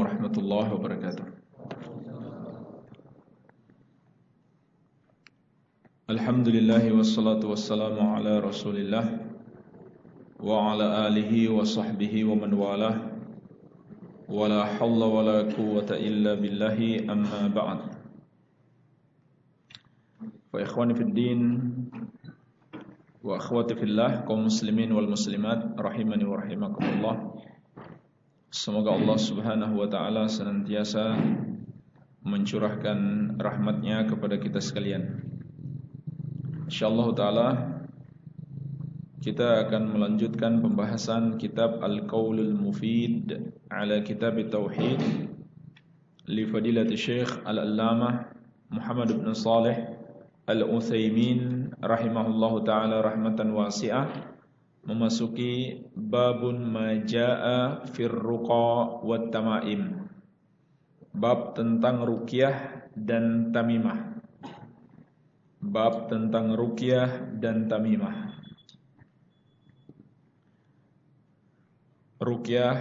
warahmatullahi wabarakatuh Alhamdulillah wassalatu wassalamu ala rasulillah Wa ala alihi wa sahbihi wa man walah Wa la hawla wa la quwata illa billahi amma ba'd Wa ikhwani fid din Wa akhwati fillah kaum muslimin wal muslimat rahimani wa rahimakumullah Semoga Allah Subhanahu wa taala senantiasa mencurahkan rahmatnya kepada kita sekalian. Insyaallah taala kita akan melanjutkan pembahasan kitab Al-Qaulul Mufid ala Kitab Tauhid li Fadilati Syekh Al-Allamah Muhammad bin Saleh Al-Utsaimin rahimahullahu taala rahmatan wasi'ah memasuki babun majaa fir ruqa tamaim. Bab tentang ruqyah dan tamimah. Bab tentang ruqyah dan tamimah. Ruqyah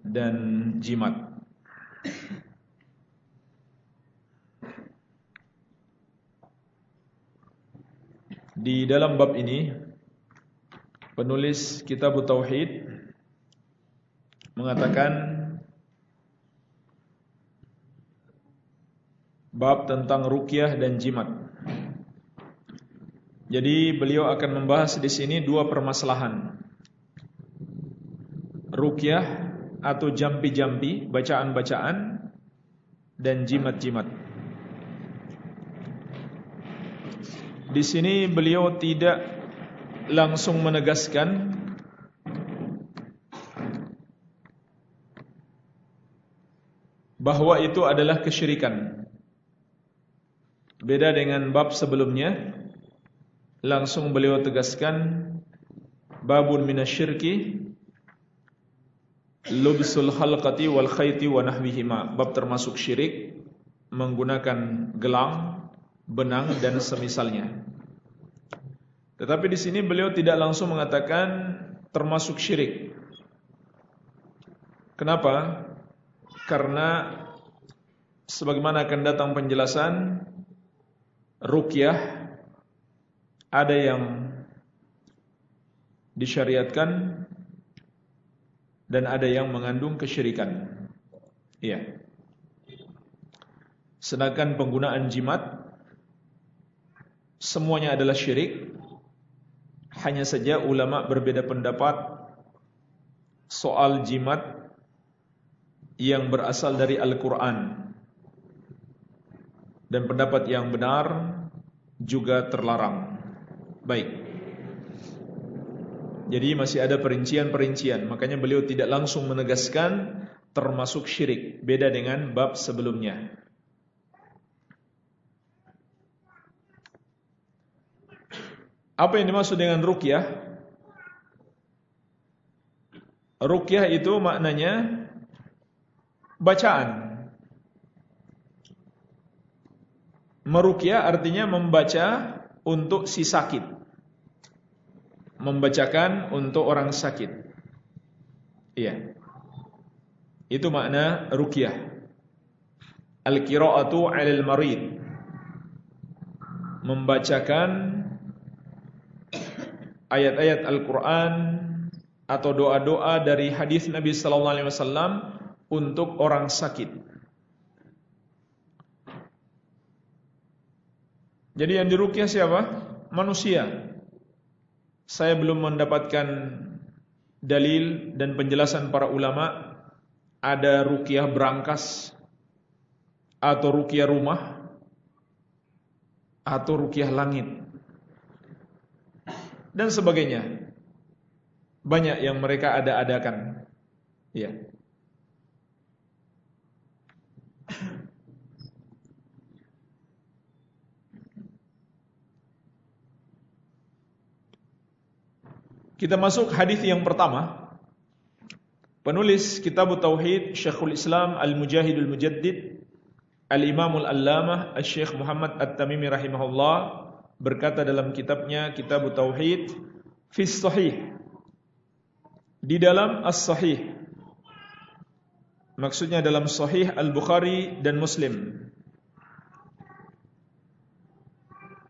dan jimat. Di dalam bab ini penulis kitab Tauhid mengatakan bab tentang rukyah dan jimat. Jadi beliau akan membahas di sini dua permasalahan. Rukyah atau jampi-jampi, bacaan-bacaan dan jimat-jimat. Di sini beliau tidak langsung menegaskan bahwa itu adalah kesyirikan. Beda dengan bab sebelumnya, langsung beliau tegaskan babun minasyirki lubsul halqati wal khayti wa nahwihima. Bab termasuk syirik menggunakan gelang, benang dan semisalnya. Tetapi di sini beliau tidak langsung mengatakan termasuk syirik. Kenapa? Karena sebagaimana akan datang penjelasan rukyah ada yang disyariatkan dan ada yang mengandung kesyirikan. Iya. Sedangkan penggunaan jimat semuanya adalah syirik hanya saja ulama berbeda pendapat soal jimat yang berasal dari Al-Quran. Dan pendapat yang benar juga terlarang. Baik. Jadi masih ada perincian-perincian. Makanya beliau tidak langsung menegaskan termasuk syirik. Beda dengan bab sebelumnya Apa yang dimaksud dengan rukyah? Rukyah itu maknanya bacaan. Merukyah artinya membaca untuk si sakit. Membacakan untuk orang sakit. Iya. Itu makna rukyah. Al-qira'atu 'alal marid. Membacakan ayat-ayat Al-Quran atau doa-doa dari hadis Nabi Sallallahu Alaihi Wasallam untuk orang sakit. Jadi yang dirukyah siapa? Manusia. Saya belum mendapatkan dalil dan penjelasan para ulama ada rukyah berangkas atau rukyah rumah atau rukyah langit dan sebagainya. Banyak yang mereka ada-adakan. Ya. Kita masuk hadis yang pertama. Penulis Kitab Tauhid Syekhul Islam Al-Mujahidul Mujaddid Al-Imamul Allamah Al-Syekh Muhammad At-Tamimi rahimahullah berkata dalam kitabnya Kitab Tauhid fi sahih di dalam as-sahih Maksudnya dalam Sahih Al-Bukhari dan Muslim.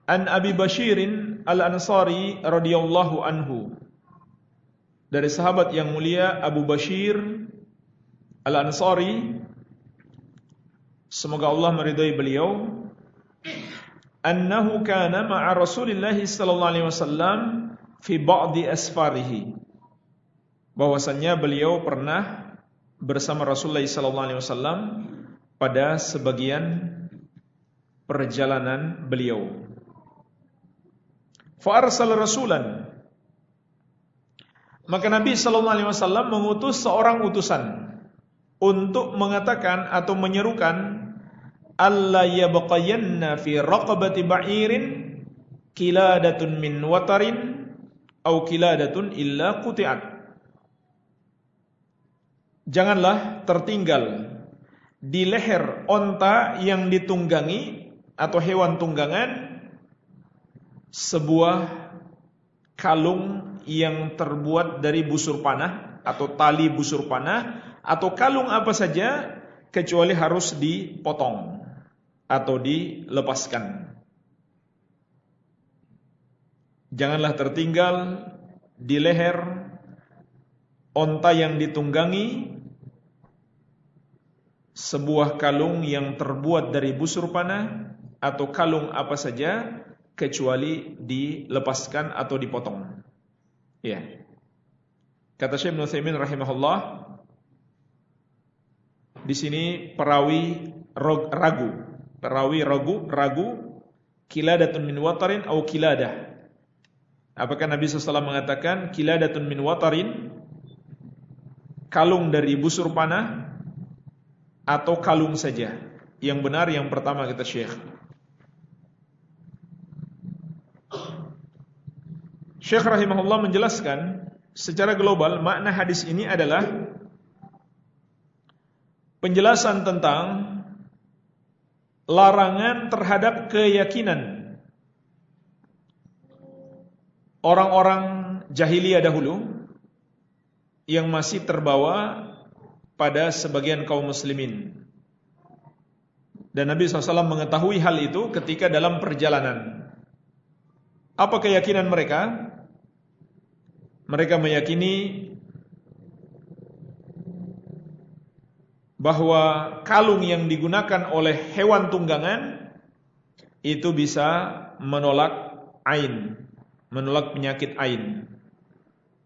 An Abi Bashirin Al-Ansari radhiyallahu anhu. Dari sahabat yang mulia Abu Bashir Al-Ansari semoga Allah meridai beliau annahu kana ma'a Rasulillah sallallahu alaihi wasallam fi ba'di asfarihi bahwasannya beliau pernah bersama Rasulullah sallallahu alaihi wasallam pada sebagian perjalanan beliau. Fa arsala rasulan. Maka Nabi sallallahu alaihi wasallam mengutus seorang utusan untuk mengatakan atau menyerukan alla yabqayanna fi raqabati ba'irin kiladatun min watarin au kiladatun illa quti'at. Janganlah tertinggal di leher onta yang ditunggangi atau hewan tunggangan sebuah kalung yang terbuat dari busur panah atau tali busur panah atau kalung apa saja kecuali harus dipotong atau dilepaskan. Janganlah tertinggal di leher onta yang ditunggangi sebuah kalung yang terbuat dari busur panah atau kalung apa saja kecuali dilepaskan atau dipotong. Ya. Kata Syekh Ibnu rahimahullah di sini perawi ragu, perawi ragu, ragu kiladatun min watarin atau kiladah. Apakah Nabi SAW mengatakan kiladatun min watarin kalung dari busur panah atau kalung saja. Yang benar yang pertama kita Syekh. Syekh rahimahullah menjelaskan secara global makna hadis ini adalah penjelasan tentang larangan terhadap keyakinan orang-orang jahiliyah dahulu yang masih terbawa pada sebagian kaum muslimin. Dan Nabi SAW mengetahui hal itu ketika dalam perjalanan. Apa keyakinan mereka? Mereka meyakini bahwa kalung yang digunakan oleh hewan tunggangan itu bisa menolak ain, menolak penyakit ain.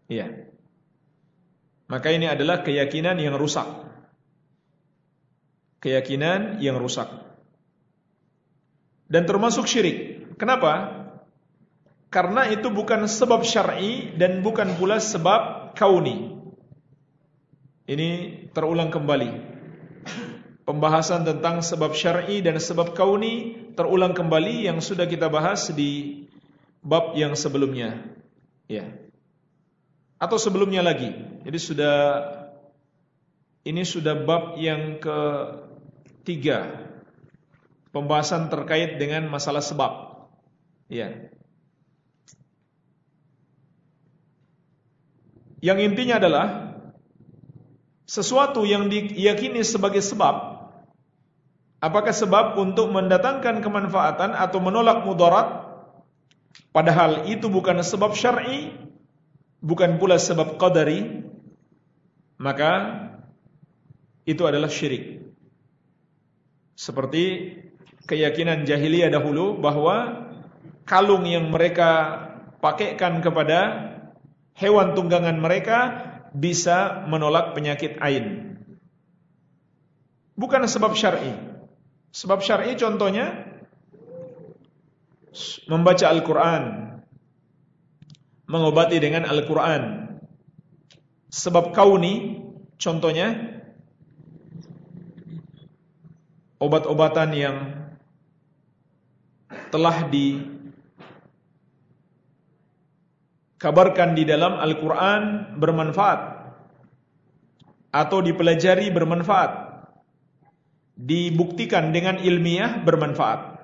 Iya. Maka ini adalah keyakinan yang rusak. Keyakinan yang rusak. Dan termasuk syirik. Kenapa? Karena itu bukan sebab syar'i dan bukan pula sebab kauni. Ini terulang kembali. Pembahasan tentang sebab syar'i dan sebab kauni terulang kembali yang sudah kita bahas di bab yang sebelumnya. Ya atau sebelumnya lagi. Jadi sudah ini sudah bab yang ketiga pembahasan terkait dengan masalah sebab. Ya. Yang intinya adalah sesuatu yang diyakini sebagai sebab. Apakah sebab untuk mendatangkan kemanfaatan atau menolak mudarat? Padahal itu bukan sebab syar'i bukan pula sebab qadari maka itu adalah syirik. Seperti keyakinan jahiliyah dahulu bahwa kalung yang mereka pakaikan kepada hewan tunggangan mereka bisa menolak penyakit ain bukan sebab syar'i sebab syar'i contohnya membaca Al-Qur'an mengobati dengan Al-Quran. Sebab kauni, contohnya, obat-obatan yang telah dikabarkan di dalam Al-Quran bermanfaat atau dipelajari bermanfaat dibuktikan dengan ilmiah bermanfaat.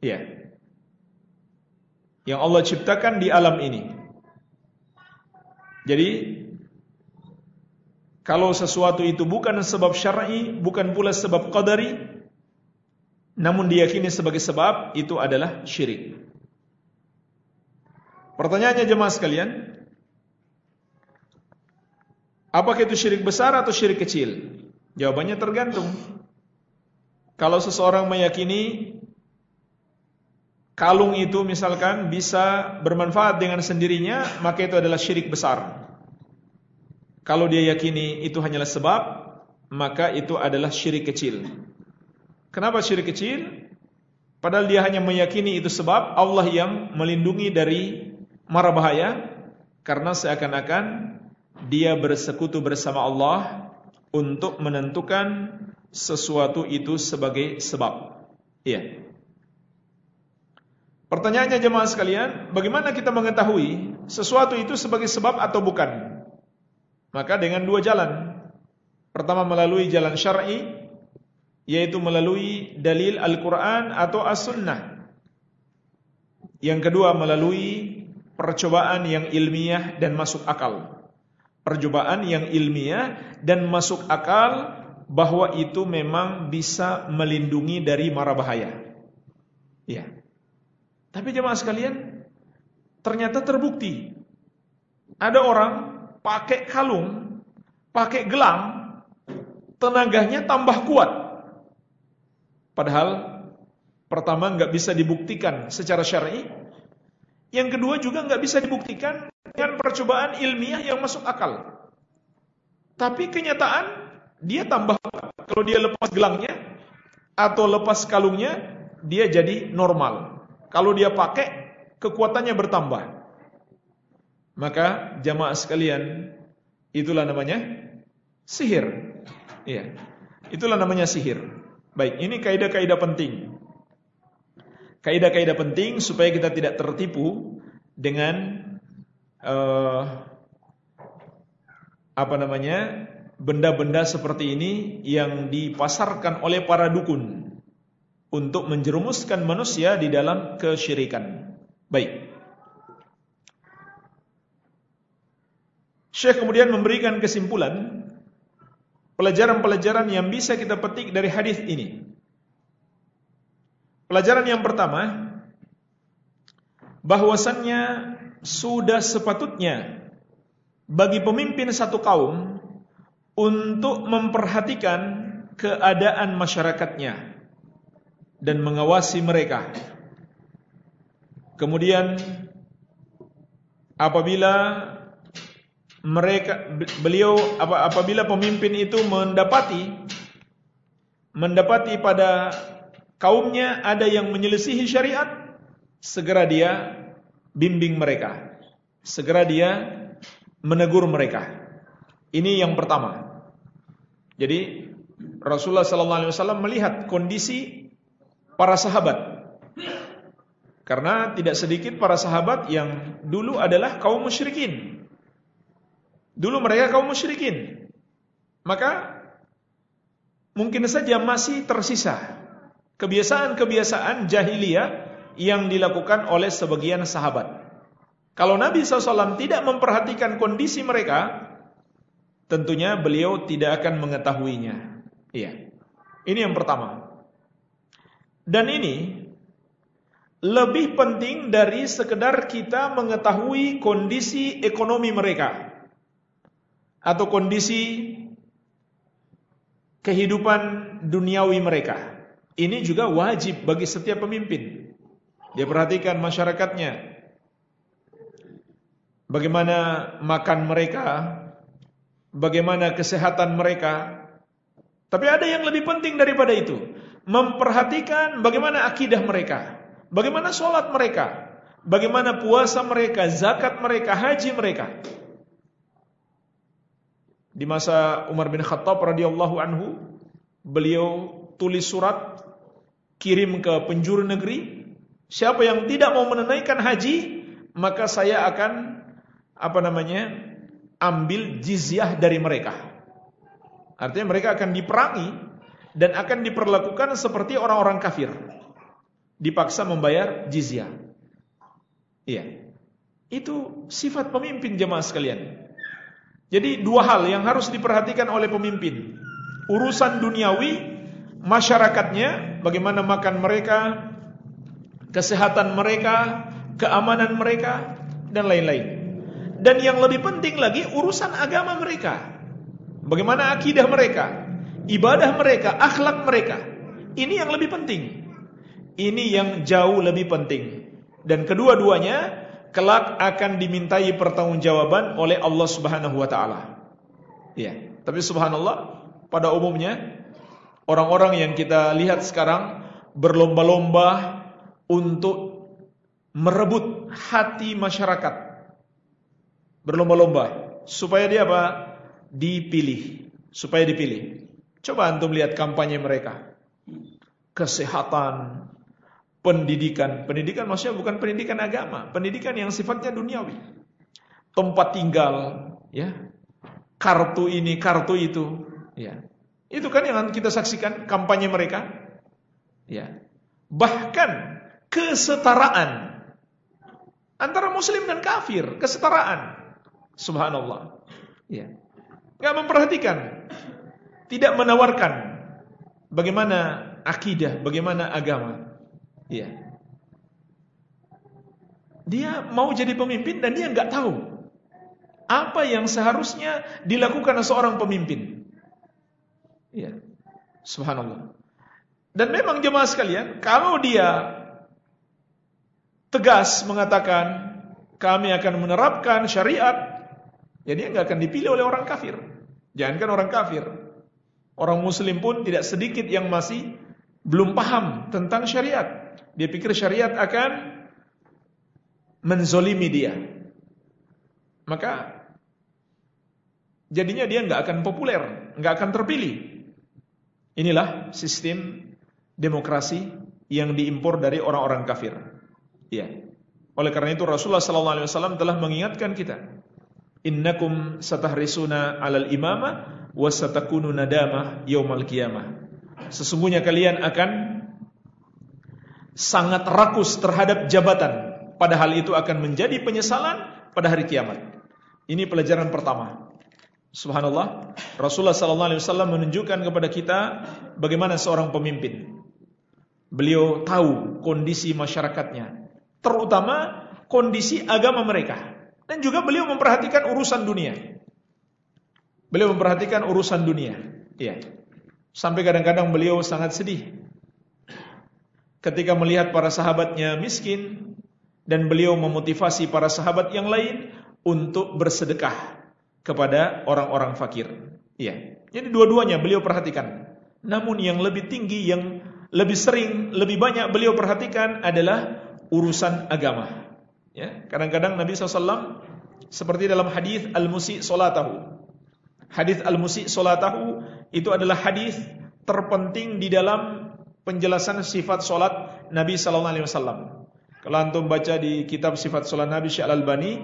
Ya. Yang Allah ciptakan di alam ini. Jadi kalau sesuatu itu bukan sebab syar'i, bukan pula sebab qadari, namun diyakini sebagai sebab, itu adalah syirik. Pertanyaannya jemaah sekalian, apakah itu syirik besar atau syirik kecil? Jawabannya tergantung. Kalau seseorang meyakini kalung itu misalkan bisa bermanfaat dengan sendirinya, maka itu adalah syirik besar. Kalau dia yakini itu hanyalah sebab, maka itu adalah syirik kecil. Kenapa syirik kecil? Padahal dia hanya meyakini itu sebab Allah yang melindungi dari mara bahaya karena seakan-akan dia bersekutu bersama Allah untuk menentukan sesuatu itu sebagai sebab. Iya. Pertanyaannya jemaah sekalian, bagaimana kita mengetahui sesuatu itu sebagai sebab atau bukan? Maka dengan dua jalan. Pertama melalui jalan syar'i yaitu melalui dalil Al-Qur'an atau As-Sunnah. Yang kedua melalui percobaan yang ilmiah dan masuk akal percobaan yang ilmiah dan masuk akal bahwa itu memang bisa melindungi dari mara bahaya. Ya. Tapi jemaah sekalian, ternyata terbukti ada orang pakai kalung, pakai gelang, tenaganya tambah kuat. Padahal pertama nggak bisa dibuktikan secara syar'i, yang kedua juga nggak bisa dibuktikan dengan percobaan ilmiah yang masuk akal. Tapi kenyataan dia tambah kalau dia lepas gelangnya atau lepas kalungnya dia jadi normal. Kalau dia pakai kekuatannya bertambah. Maka jamaah sekalian itulah namanya sihir. Iya. Itulah namanya sihir. Baik, ini kaidah-kaidah penting. Kaidah-kaidah penting supaya kita tidak tertipu dengan uh, apa namanya benda-benda seperti ini yang dipasarkan oleh para dukun untuk menjerumuskan manusia di dalam kesyirikan. Baik. Syekh kemudian memberikan kesimpulan pelajaran-pelajaran yang bisa kita petik dari hadis ini. Pelajaran yang pertama bahwasannya sudah sepatutnya bagi pemimpin satu kaum untuk memperhatikan keadaan masyarakatnya dan mengawasi mereka. Kemudian apabila mereka beliau apabila pemimpin itu mendapati mendapati pada kaumnya ada yang menyelisihi syariat segera dia bimbing mereka. Segera dia menegur mereka. Ini yang pertama. Jadi Rasulullah sallallahu alaihi wasallam melihat kondisi para sahabat. Karena tidak sedikit para sahabat yang dulu adalah kaum musyrikin. Dulu mereka kaum musyrikin. Maka mungkin saja masih tersisa kebiasaan-kebiasaan jahiliyah yang dilakukan oleh sebagian sahabat. Kalau Nabi SAW tidak memperhatikan kondisi mereka, tentunya beliau tidak akan mengetahuinya. Iya. Ini yang pertama. Dan ini lebih penting dari sekedar kita mengetahui kondisi ekonomi mereka atau kondisi kehidupan duniawi mereka. Ini juga wajib bagi setiap pemimpin. Dia perhatikan masyarakatnya. Bagaimana makan mereka, bagaimana kesehatan mereka. Tapi ada yang lebih penting daripada itu, memperhatikan bagaimana akidah mereka, bagaimana sholat mereka, bagaimana puasa mereka, zakat mereka, haji mereka. Di masa Umar bin Khattab radhiyallahu anhu, beliau tulis surat kirim ke penjuru negeri Siapa yang tidak mau menunaikan haji, maka saya akan apa namanya? ambil jizyah dari mereka. Artinya mereka akan diperangi dan akan diperlakukan seperti orang-orang kafir. Dipaksa membayar jizyah. Iya. Itu sifat pemimpin jemaah sekalian. Jadi dua hal yang harus diperhatikan oleh pemimpin. Urusan duniawi, masyarakatnya, bagaimana makan mereka, kesehatan mereka, keamanan mereka, dan lain-lain. Dan yang lebih penting lagi, urusan agama mereka. Bagaimana akidah mereka, ibadah mereka, akhlak mereka. Ini yang lebih penting. Ini yang jauh lebih penting. Dan kedua-duanya kelak akan dimintai pertanggungjawaban oleh Allah Subhanahu wa taala. Ya, tapi subhanallah pada umumnya orang-orang yang kita lihat sekarang berlomba-lomba untuk merebut hati masyarakat. Berlomba-lomba supaya dia apa? Dipilih, supaya dipilih. Coba antum lihat kampanye mereka. Kesehatan, pendidikan. Pendidikan maksudnya bukan pendidikan agama, pendidikan yang sifatnya duniawi. Tempat tinggal, ya. Kartu ini, kartu itu, ya. Itu kan yang kita saksikan kampanye mereka. Ya. Bahkan kesetaraan antara muslim dan kafir, kesetaraan. Subhanallah. Ya. Enggak memperhatikan, tidak menawarkan bagaimana akidah, bagaimana agama. Iya. Dia mau jadi pemimpin dan dia nggak tahu apa yang seharusnya dilakukan seorang pemimpin. Iya. Subhanallah. Dan memang jemaah sekalian, kalau dia tegas mengatakan kami akan menerapkan syariat, ya dia nggak akan dipilih oleh orang kafir. Jangankan orang kafir, orang muslim pun tidak sedikit yang masih belum paham tentang syariat. Dia pikir syariat akan menzolimi dia. Maka jadinya dia nggak akan populer, nggak akan terpilih. Inilah sistem demokrasi yang diimpor dari orang-orang kafir. Ya. Oleh karena itu Rasulullah sallallahu alaihi wasallam telah mengingatkan kita, "Innakum satahrisuna 'alal imama wa satakunu nadama yaumal qiyamah." Sesungguhnya kalian akan sangat rakus terhadap jabatan. Padahal itu akan menjadi penyesalan pada hari kiamat. Ini pelajaran pertama. Subhanallah, Rasulullah sallallahu alaihi wasallam menunjukkan kepada kita bagaimana seorang pemimpin. Beliau tahu kondisi masyarakatnya, terutama kondisi agama mereka. Dan juga beliau memperhatikan urusan dunia. Beliau memperhatikan urusan dunia. Ya. Sampai kadang-kadang beliau sangat sedih ketika melihat para sahabatnya miskin dan beliau memotivasi para sahabat yang lain untuk bersedekah kepada orang-orang fakir. Iya. Jadi dua-duanya beliau perhatikan. Namun yang lebih tinggi, yang lebih sering, lebih banyak beliau perhatikan adalah urusan agama. Ya, kadang-kadang Nabi SAW seperti dalam hadis al-musi solatahu. Hadis al-musi solatahu itu adalah hadis terpenting di dalam penjelasan sifat solat Nabi Sallallahu Alaihi Wasallam. Kalau antum baca di kitab sifat solat Nabi Syekh Al Albani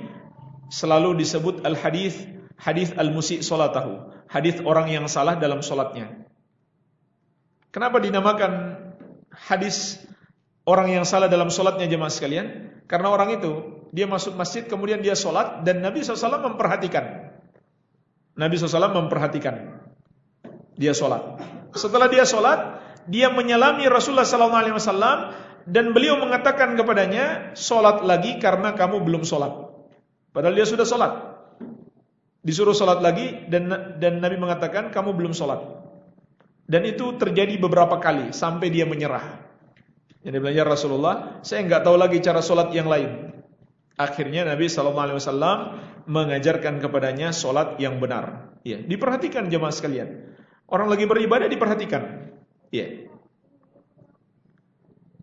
selalu disebut al hadis hadis al musi solatahu, hadis orang yang salah dalam solatnya. Kenapa dinamakan hadis orang yang salah dalam solatnya jemaah sekalian? Karena orang itu dia masuk masjid kemudian dia solat dan Nabi SAW memperhatikan. Nabi SAW memperhatikan dia solat. Setelah dia solat, dia menyalami Rasulullah wasallam dan beliau mengatakan kepadanya, "Salat lagi karena kamu belum salat." Padahal dia sudah salat. Disuruh salat lagi dan dan Nabi mengatakan, "Kamu belum salat." Dan itu terjadi beberapa kali sampai dia menyerah. Yang belajar Rasulullah, saya enggak tahu lagi cara salat yang lain. Akhirnya Nabi wasallam mengajarkan kepadanya salat yang benar. Ya, diperhatikan jemaah sekalian. Orang lagi beribadah diperhatikan. Iya.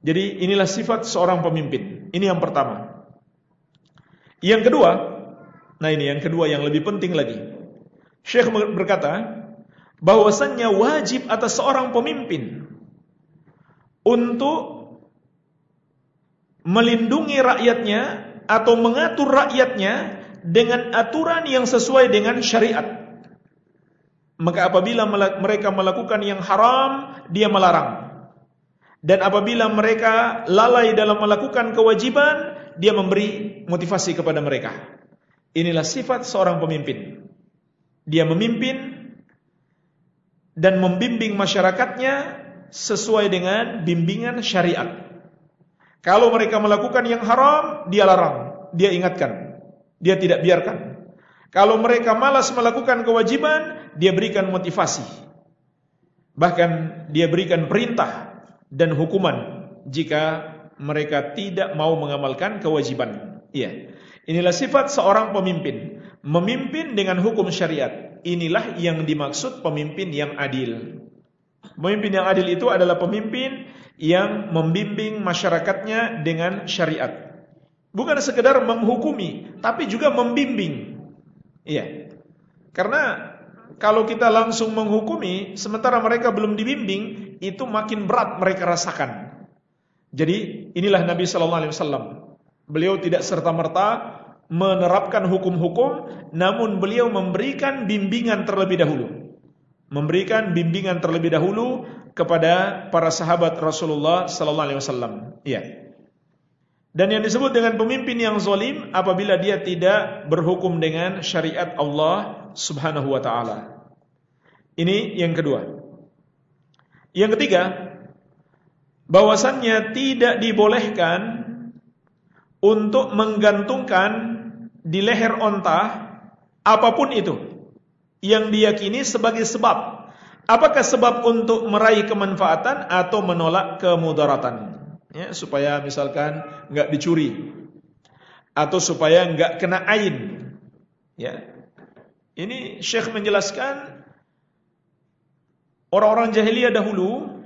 Jadi inilah sifat seorang pemimpin. Ini yang pertama. Yang kedua, nah ini yang kedua yang lebih penting lagi. Syekh berkata, bahwasannya wajib atas seorang pemimpin untuk melindungi rakyatnya atau mengatur rakyatnya dengan aturan yang sesuai dengan syariat. Maka apabila mereka melakukan yang haram, dia melarang. Dan apabila mereka lalai dalam melakukan kewajiban, dia memberi motivasi kepada mereka. Inilah sifat seorang pemimpin. Dia memimpin dan membimbing masyarakatnya sesuai dengan bimbingan syariat. Kalau mereka melakukan yang haram, dia larang, dia ingatkan, dia tidak biarkan. Kalau mereka malas melakukan kewajiban, dia berikan motivasi. Bahkan dia berikan perintah dan hukuman jika mereka tidak mau mengamalkan kewajiban. Iya. Inilah sifat seorang pemimpin, memimpin dengan hukum syariat. Inilah yang dimaksud pemimpin yang adil. Pemimpin yang adil itu adalah pemimpin yang membimbing masyarakatnya dengan syariat. Bukan sekedar menghukumi, tapi juga membimbing. Iya. Karena kalau kita langsung menghukumi sementara mereka belum dibimbing, itu makin berat mereka rasakan. Jadi inilah Nabi sallallahu alaihi wasallam. Beliau tidak serta-merta menerapkan hukum-hukum, namun beliau memberikan bimbingan terlebih dahulu. Memberikan bimbingan terlebih dahulu kepada para sahabat Rasulullah sallallahu alaihi wasallam. Iya. Dan yang disebut dengan pemimpin yang zalim apabila dia tidak berhukum dengan syariat Allah Subhanahu wa taala. Ini yang kedua. Yang ketiga, bahwasannya tidak dibolehkan untuk menggantungkan di leher onta apa pun itu yang diyakini sebagai sebab. Apakah sebab untuk meraih kemanfaatan atau menolak kemudaratan? Ya, supaya misalkan nggak dicuri atau supaya nggak kena ain. Ya. Ini Syekh menjelaskan orang-orang jahiliyah dahulu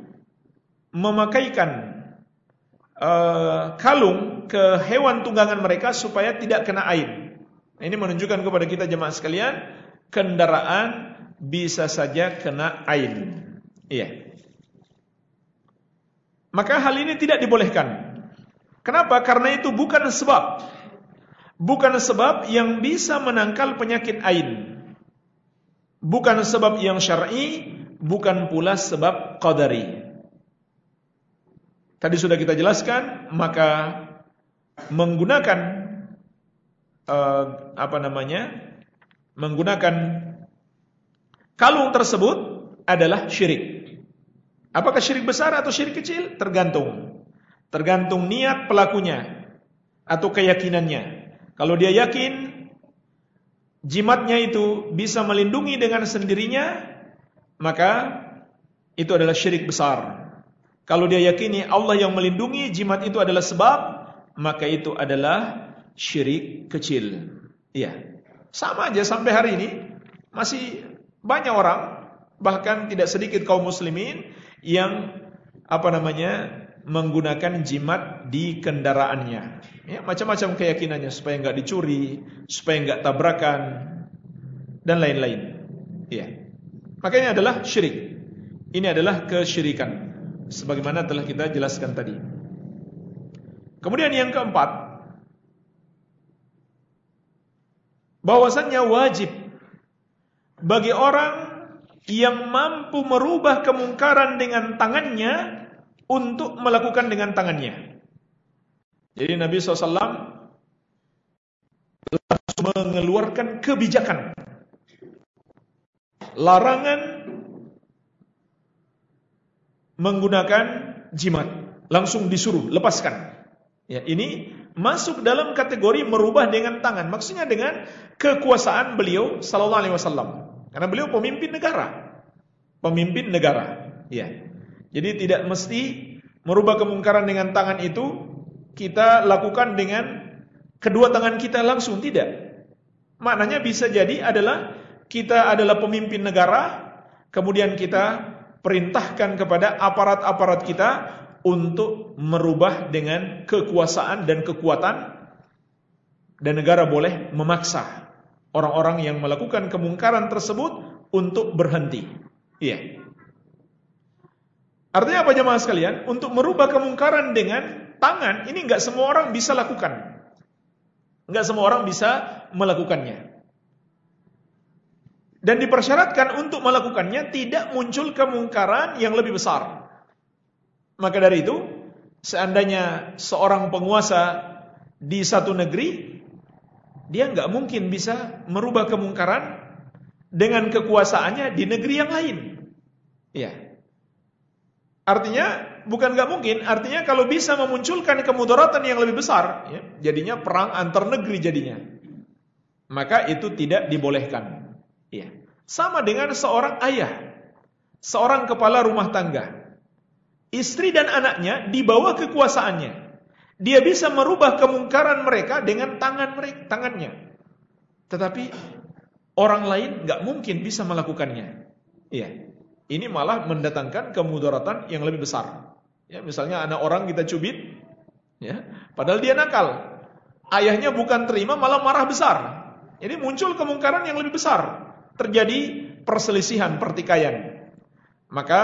memakaikan uh, kalung ke hewan tunggangan mereka supaya tidak kena air. Ini menunjukkan kepada kita jemaah sekalian, kendaraan bisa saja kena air. Iya. Maka hal ini tidak dibolehkan. Kenapa? Karena itu bukan sebab. Bukan sebab yang bisa menangkal penyakit ain. Bukan sebab yang syar'i, bukan pula sebab qadari. Tadi sudah kita jelaskan, maka menggunakan uh, apa namanya? Menggunakan kalung tersebut adalah syirik. Apakah syirik besar atau syirik kecil? Tergantung. Tergantung niat pelakunya atau keyakinannya. Kalau dia yakin jimatnya itu bisa melindungi dengan sendirinya, maka itu adalah syirik besar. Kalau dia yakini Allah yang melindungi jimat itu adalah sebab, maka itu adalah syirik kecil. Iya. Sama aja sampai hari ini masih banyak orang bahkan tidak sedikit kaum muslimin yang apa namanya menggunakan jimat di kendaraannya. Ya, macam-macam keyakinannya supaya nggak dicuri, supaya nggak tabrakan dan lain-lain. Ya. Makanya adalah syirik. Ini adalah kesyirikan sebagaimana telah kita jelaskan tadi. Kemudian yang keempat, bahwasannya wajib bagi orang yang mampu merubah kemungkaran dengan tangannya untuk melakukan dengan tangannya. Jadi Nabi SAW mengeluarkan kebijakan larangan menggunakan jimat, langsung disuruh lepaskan. Ya, ini masuk dalam kategori merubah dengan tangan. Maksudnya dengan kekuasaan beliau sallallahu alaihi wasallam. Karena beliau pemimpin negara. Pemimpin negara. Ya. Jadi tidak mesti merubah kemungkaran dengan tangan itu kita lakukan dengan kedua tangan kita langsung tidak. Maknanya bisa jadi adalah kita adalah pemimpin negara, kemudian kita perintahkan kepada aparat-aparat kita untuk merubah dengan kekuasaan dan kekuatan dan negara boleh memaksa orang-orang yang melakukan kemungkaran tersebut untuk berhenti. Iya. Artinya apa jemaah sekalian? Untuk merubah kemungkaran dengan tangan ini nggak semua orang bisa lakukan. Nggak semua orang bisa melakukannya. Dan dipersyaratkan untuk melakukannya tidak muncul kemungkaran yang lebih besar. Maka dari itu, seandainya seorang penguasa di satu negeri, dia nggak mungkin bisa merubah kemungkaran dengan kekuasaannya di negeri yang lain. Ya. Artinya bukan nggak mungkin, artinya kalau bisa memunculkan kemudaratan yang lebih besar, ya, jadinya perang antar negeri jadinya. Maka itu tidak dibolehkan. Ya. Sama dengan seorang ayah, seorang kepala rumah tangga. Istri dan anaknya di bawah kekuasaannya. Dia bisa merubah kemungkaran mereka dengan tangan mereka, tangannya. Tetapi orang lain nggak mungkin bisa melakukannya. Iya. Ini malah mendatangkan kemudaratan yang lebih besar. Ya, misalnya anak orang kita cubit, ya, padahal dia nakal. Ayahnya bukan terima, malah marah besar. Jadi muncul kemungkaran yang lebih besar. Terjadi perselisihan, pertikaian. Maka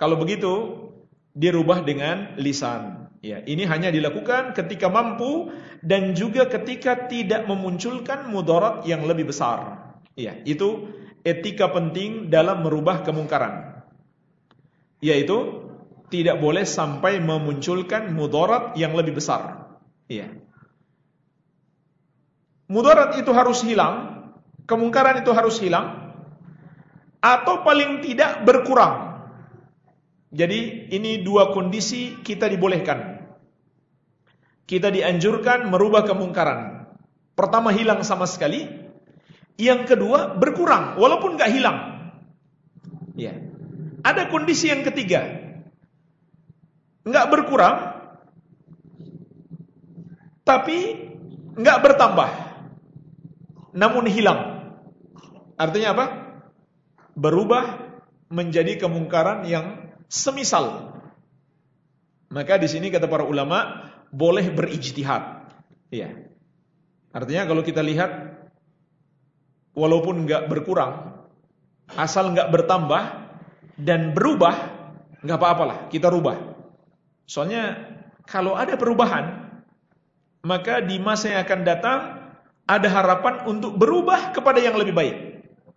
kalau begitu dirubah dengan lisan. Ya, ini hanya dilakukan ketika mampu dan juga ketika tidak memunculkan mudarat yang lebih besar. Ya, itu etika penting dalam merubah kemungkaran. Yaitu tidak boleh sampai memunculkan mudarat yang lebih besar. Iya. Mudarat itu harus hilang, kemungkaran itu harus hilang atau paling tidak berkurang. Jadi ini dua kondisi kita dibolehkan. Kita dianjurkan merubah kemungkaran. Pertama hilang sama sekali, yang kedua berkurang walaupun nggak hilang. Ya. Ada kondisi yang ketiga, nggak berkurang, tapi nggak bertambah, namun hilang. Artinya apa? Berubah menjadi kemungkaran yang semisal. Maka di sini kata para ulama boleh berijtihad. Iya. Artinya kalau kita lihat walaupun nggak berkurang, asal nggak bertambah dan berubah, nggak apa-apalah, kita rubah. Soalnya kalau ada perubahan, maka di masa yang akan datang ada harapan untuk berubah kepada yang lebih baik.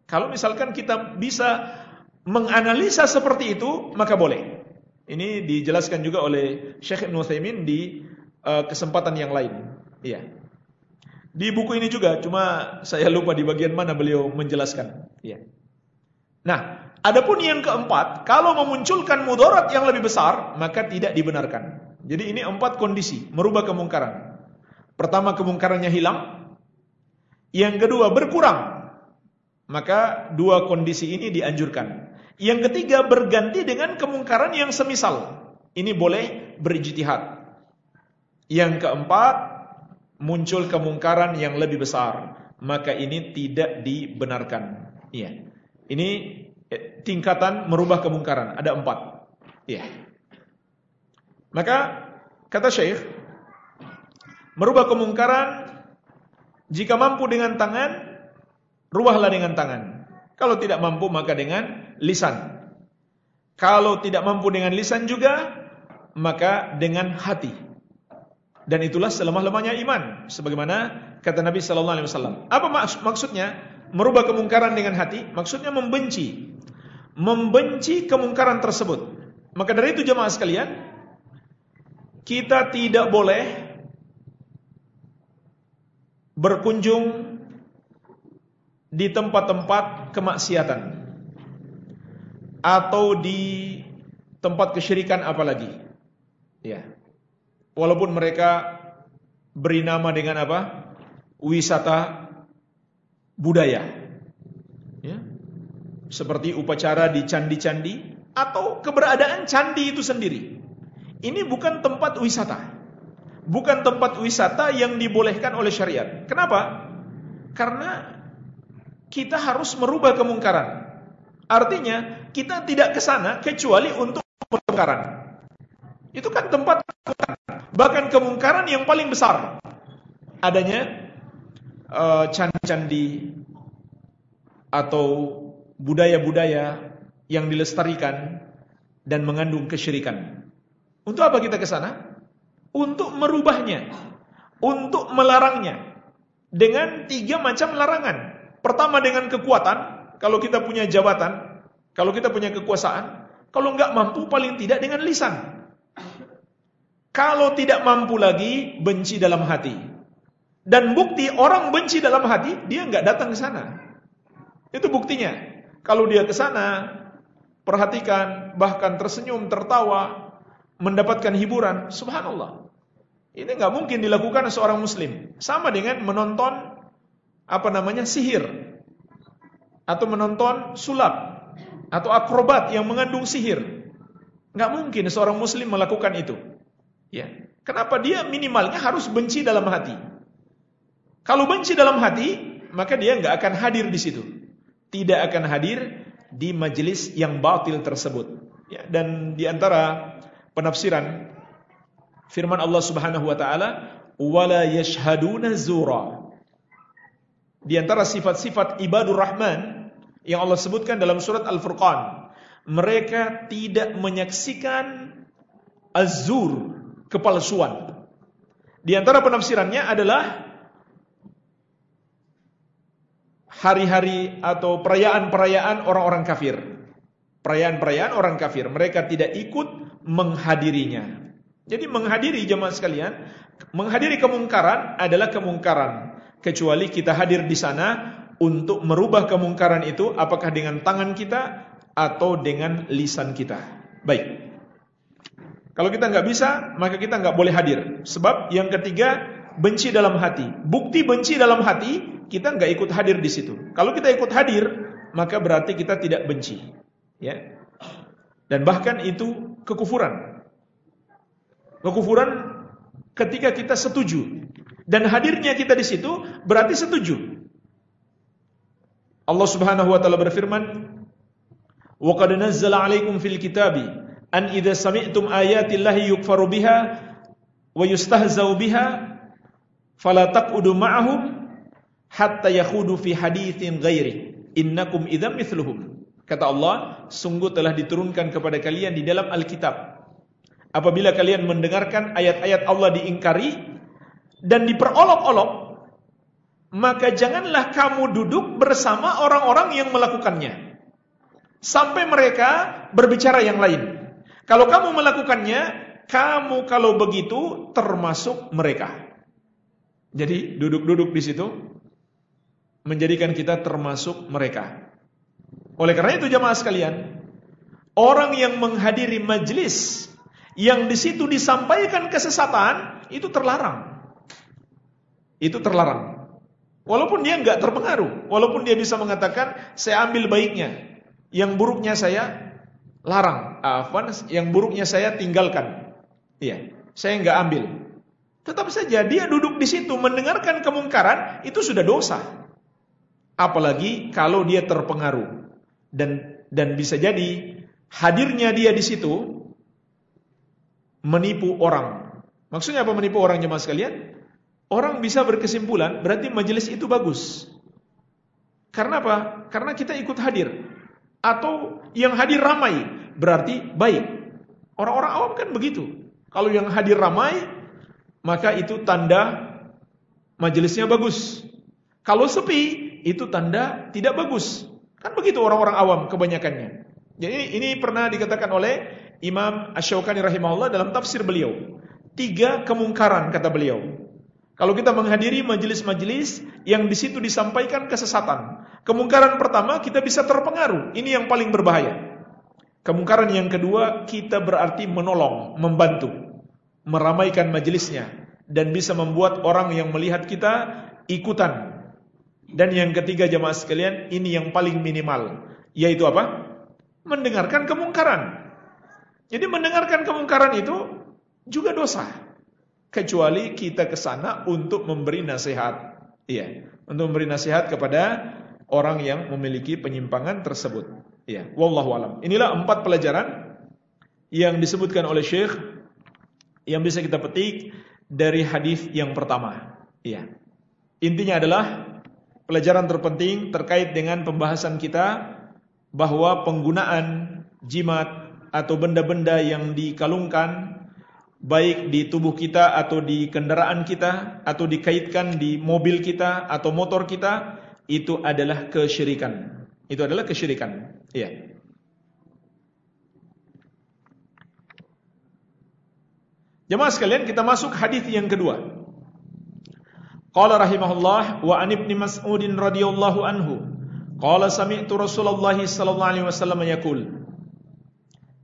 Kalau misalkan kita bisa menganalisa seperti itu, maka boleh. Ini dijelaskan juga oleh Syekh Ibn di uh, kesempatan yang lain. Iya. Di buku ini juga, cuma saya lupa di bagian mana beliau menjelaskan. Iya. Nah, Adapun yang keempat, kalau memunculkan mudarat yang lebih besar, maka tidak dibenarkan. Jadi ini empat kondisi, merubah kemungkaran. Pertama, kemungkarannya hilang. Yang kedua, berkurang. Maka dua kondisi ini dianjurkan. Yang ketiga, berganti dengan kemungkaran yang semisal. Ini boleh berijtihad. Yang keempat, muncul kemungkaran yang lebih besar. Maka ini tidak dibenarkan. Iya. Ini Eh, tingkatan merubah kemungkaran. Ada empat. Iya. Maka kata Syekh, merubah kemungkaran jika mampu dengan tangan, rubahlah dengan tangan. Kalau tidak mampu maka dengan lisan. Kalau tidak mampu dengan lisan juga, maka dengan hati. Dan itulah selemah-lemahnya iman, sebagaimana kata Nabi Sallallahu Alaihi Wasallam. Apa maksudnya? Merubah kemungkaran dengan hati, maksudnya membenci membenci kemungkaran tersebut. Maka dari itu jemaah sekalian, kita tidak boleh berkunjung di tempat-tempat kemaksiatan atau di tempat kesyirikan apalagi. Ya. Walaupun mereka beri nama dengan apa? Wisata budaya seperti upacara di candi-candi atau keberadaan candi itu sendiri. Ini bukan tempat wisata. Bukan tempat wisata yang dibolehkan oleh syariat. Kenapa? Karena kita harus merubah kemungkaran. Artinya, kita tidak ke sana kecuali untuk kemungkaran. Itu kan tempat bahkan kemungkaran yang paling besar adanya uh, candi-candi atau budaya-budaya yang dilestarikan dan mengandung kesyirikan. Untuk apa kita ke sana? Untuk merubahnya, untuk melarangnya dengan tiga macam larangan. Pertama dengan kekuatan, kalau kita punya jabatan, kalau kita punya kekuasaan, kalau nggak mampu paling tidak dengan lisan. Kalau tidak mampu lagi, benci dalam hati. Dan bukti orang benci dalam hati, dia nggak datang ke sana. Itu buktinya. Kalau dia ke sana, perhatikan, bahkan tersenyum, tertawa, mendapatkan hiburan, subhanallah. Ini nggak mungkin dilakukan seorang muslim. Sama dengan menonton apa namanya sihir atau menonton sulap atau akrobat yang mengandung sihir. Nggak mungkin seorang muslim melakukan itu. Ya. Kenapa dia minimalnya harus benci dalam hati? Kalau benci dalam hati, maka dia nggak akan hadir di situ. Tidak akan hadir di majelis yang batil tersebut. Ya, dan di antara penafsiran firman Allah Subhanahu wa taala, "Wala yashhaduna zura." Di antara sifat-sifat ibadur rahman yang Allah sebutkan dalam surat Al-Furqan, mereka tidak menyaksikan azur, kepalsuan. Di antara penafsirannya adalah hari-hari atau perayaan-perayaan orang-orang kafir. Perayaan-perayaan orang kafir, mereka tidak ikut menghadirinya. Jadi menghadiri jemaah sekalian, menghadiri kemungkaran adalah kemungkaran kecuali kita hadir di sana untuk merubah kemungkaran itu apakah dengan tangan kita atau dengan lisan kita. Baik. Kalau kita nggak bisa, maka kita nggak boleh hadir. Sebab yang ketiga benci dalam hati. Bukti benci dalam hati kita nggak ikut hadir di situ. Kalau kita ikut hadir, maka berarti kita tidak benci. Ya. Dan bahkan itu kekufuran. Kekufuran ketika kita setuju dan hadirnya kita di situ berarti setuju. Allah Subhanahu wa taala berfirman, "Wa qad nazzala 'alaikum fil kitabi an idza sami'tum ayati llahi yukfaru biha wa yustahzau biha fala taq'udu ma'ahum hatta yakhudu fi haditsin ghairi. Innakum idzam mithluhum. Kata Allah sungguh telah diturunkan kepada kalian di dalam Alkitab. Apabila kalian mendengarkan ayat-ayat Allah diingkari dan diperolok-olok maka janganlah kamu duduk bersama orang-orang yang melakukannya sampai mereka berbicara yang lain kalau kamu melakukannya kamu kalau begitu termasuk mereka jadi duduk-duduk di situ menjadikan kita termasuk mereka. Oleh karena itu jamaah sekalian, orang yang menghadiri majlis yang di situ disampaikan kesesatan itu terlarang. Itu terlarang. Walaupun dia nggak terpengaruh, walaupun dia bisa mengatakan saya ambil baiknya, yang buruknya saya larang, afan, yang buruknya saya tinggalkan. Iya, saya nggak ambil. Tetap saja dia duduk di situ mendengarkan kemungkaran itu sudah dosa. Apalagi kalau dia terpengaruh dan dan bisa jadi hadirnya dia di situ menipu orang. Maksudnya apa menipu orang jemaah sekalian? Orang bisa berkesimpulan berarti majelis itu bagus. Karena apa? Karena kita ikut hadir. Atau yang hadir ramai berarti baik. Orang-orang awam kan begitu. Kalau yang hadir ramai maka itu tanda majelisnya bagus. Kalau sepi itu tanda tidak bagus. Kan begitu orang-orang awam kebanyakannya. Jadi ini pernah dikatakan oleh Imam Ash-Shawqani rahimahullah dalam tafsir beliau. Tiga kemungkaran kata beliau. Kalau kita menghadiri majelis-majelis yang di situ disampaikan kesesatan. Kemungkaran pertama kita bisa terpengaruh. Ini yang paling berbahaya. Kemungkaran yang kedua kita berarti menolong, membantu, meramaikan majelisnya dan bisa membuat orang yang melihat kita ikutan dan yang ketiga jemaah sekalian, ini yang paling minimal, yaitu apa? Mendengarkan kemungkaran. Jadi mendengarkan kemungkaran itu juga dosa. Kecuali kita ke sana untuk memberi nasihat. Iya, untuk memberi nasihat kepada orang yang memiliki penyimpangan tersebut. Iya, wallahu alam. Inilah empat pelajaran yang disebutkan oleh Syekh yang bisa kita petik dari hadis yang pertama. Iya. Intinya adalah pelajaran terpenting terkait dengan pembahasan kita bahwa penggunaan jimat atau benda-benda yang dikalungkan baik di tubuh kita atau di kendaraan kita atau dikaitkan di mobil kita atau motor kita itu adalah kesyirikan. Itu adalah kesyirikan. Iya. Jemaah sekalian, kita masuk hadis yang kedua. Qala rahimahullah wa an ibni Mas'udin radhiyallahu anhu Qala sami'tu Rasulullah sallallahu alaihi wasallam yaqul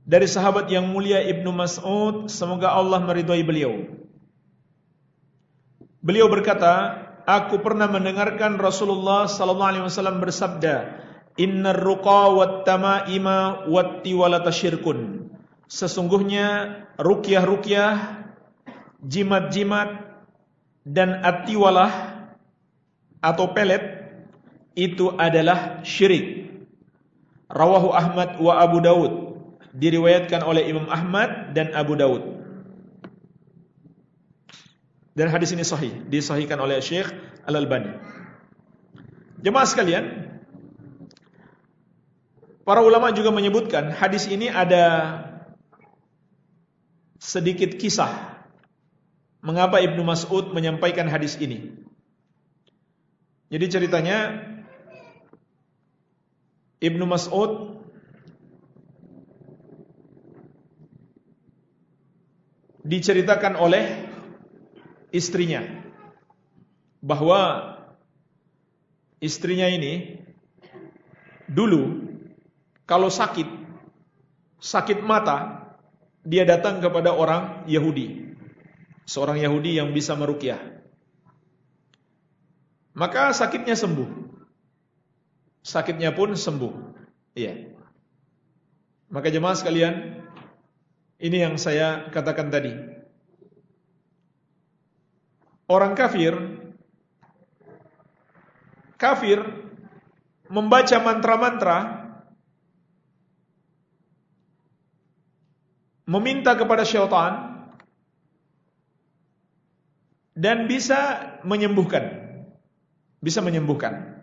Dari sahabat yang mulia Ibnu Mas'ud semoga Allah meridhai beliau Beliau berkata aku pernah mendengarkan Rasulullah sallallahu alaihi wasallam bersabda Innar ruqa wat tamaima wat tiwalata syirkun Sesungguhnya rukyah-rukyah jimat-jimat dan atiwalah atau pelet itu adalah syirik. Rawahu Ahmad wa Abu Dawud. Diriwayatkan oleh Imam Ahmad dan Abu Dawud. Dan hadis ini sahih, disahihkan oleh Syekh Al-Albani. Jemaah sekalian, para ulama juga menyebutkan hadis ini ada sedikit kisah mengapa Ibnu Mas'ud menyampaikan hadis ini. Jadi ceritanya Ibnu Mas'ud diceritakan oleh istrinya bahwa istrinya ini dulu kalau sakit sakit mata dia datang kepada orang Yahudi seorang Yahudi yang bisa merukyah maka sakitnya sembuh sakitnya pun sembuh. Iya. Maka jemaah sekalian, ini yang saya katakan tadi. Orang kafir kafir membaca mantra-mantra meminta kepada syaitan dan bisa menyembuhkan bisa menyembuhkan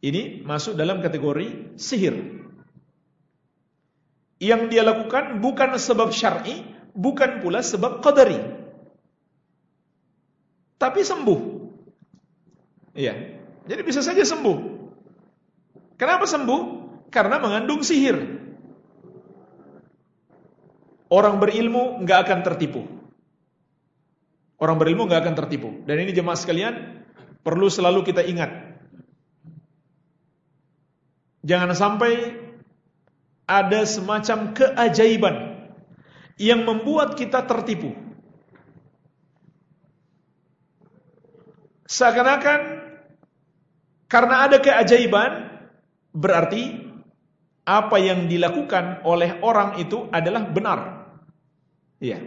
ini masuk dalam kategori sihir. Yang dia lakukan bukan sebab syar'i, bukan pula sebab qadari. Tapi sembuh. Iya. Jadi bisa saja sembuh. Kenapa sembuh? Karena mengandung sihir. Orang berilmu nggak akan tertipu. Orang berilmu nggak akan tertipu. Dan ini jemaah sekalian perlu selalu kita ingat. Jangan sampai ada semacam keajaiban yang membuat kita tertipu. Seakan-akan karena ada keajaiban berarti apa yang dilakukan oleh orang itu adalah benar. Iya.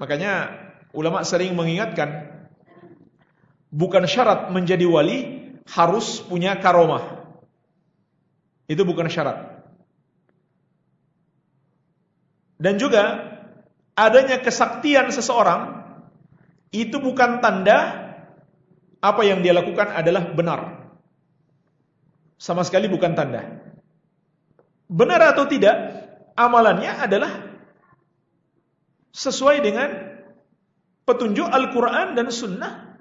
Makanya ulama sering mengingatkan bukan syarat menjadi wali harus punya karomah. Itu bukan syarat. Dan juga adanya kesaktian seseorang itu bukan tanda apa yang dia lakukan adalah benar. Sama sekali bukan tanda. Benar atau tidak, amalannya adalah sesuai dengan petunjuk Al-Quran dan Sunnah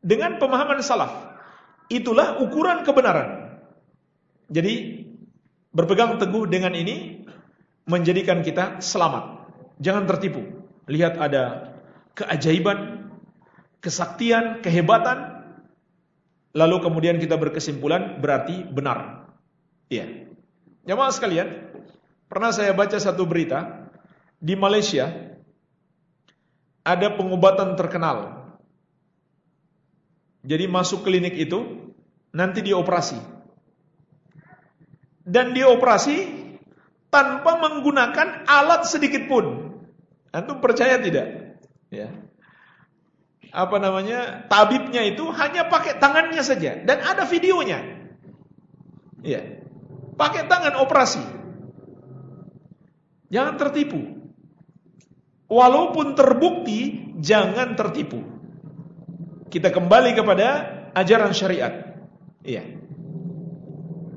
dengan pemahaman salaf. Itulah ukuran kebenaran. Jadi berpegang teguh dengan ini menjadikan kita selamat. Jangan tertipu. Lihat ada keajaiban, kesaktian, kehebatan, lalu kemudian kita berkesimpulan berarti benar. Iya. Jamaah sekalian, pernah saya baca satu berita di Malaysia ada pengobatan terkenal. Jadi masuk klinik itu nanti dioperasi dan dioperasi tanpa menggunakan alat sedikit pun. Antum percaya tidak? Ya. Apa namanya? Tabibnya itu hanya pakai tangannya saja dan ada videonya. Ya. Pakai tangan operasi. Jangan tertipu. Walaupun terbukti, jangan tertipu. Kita kembali kepada ajaran syariat. Iya.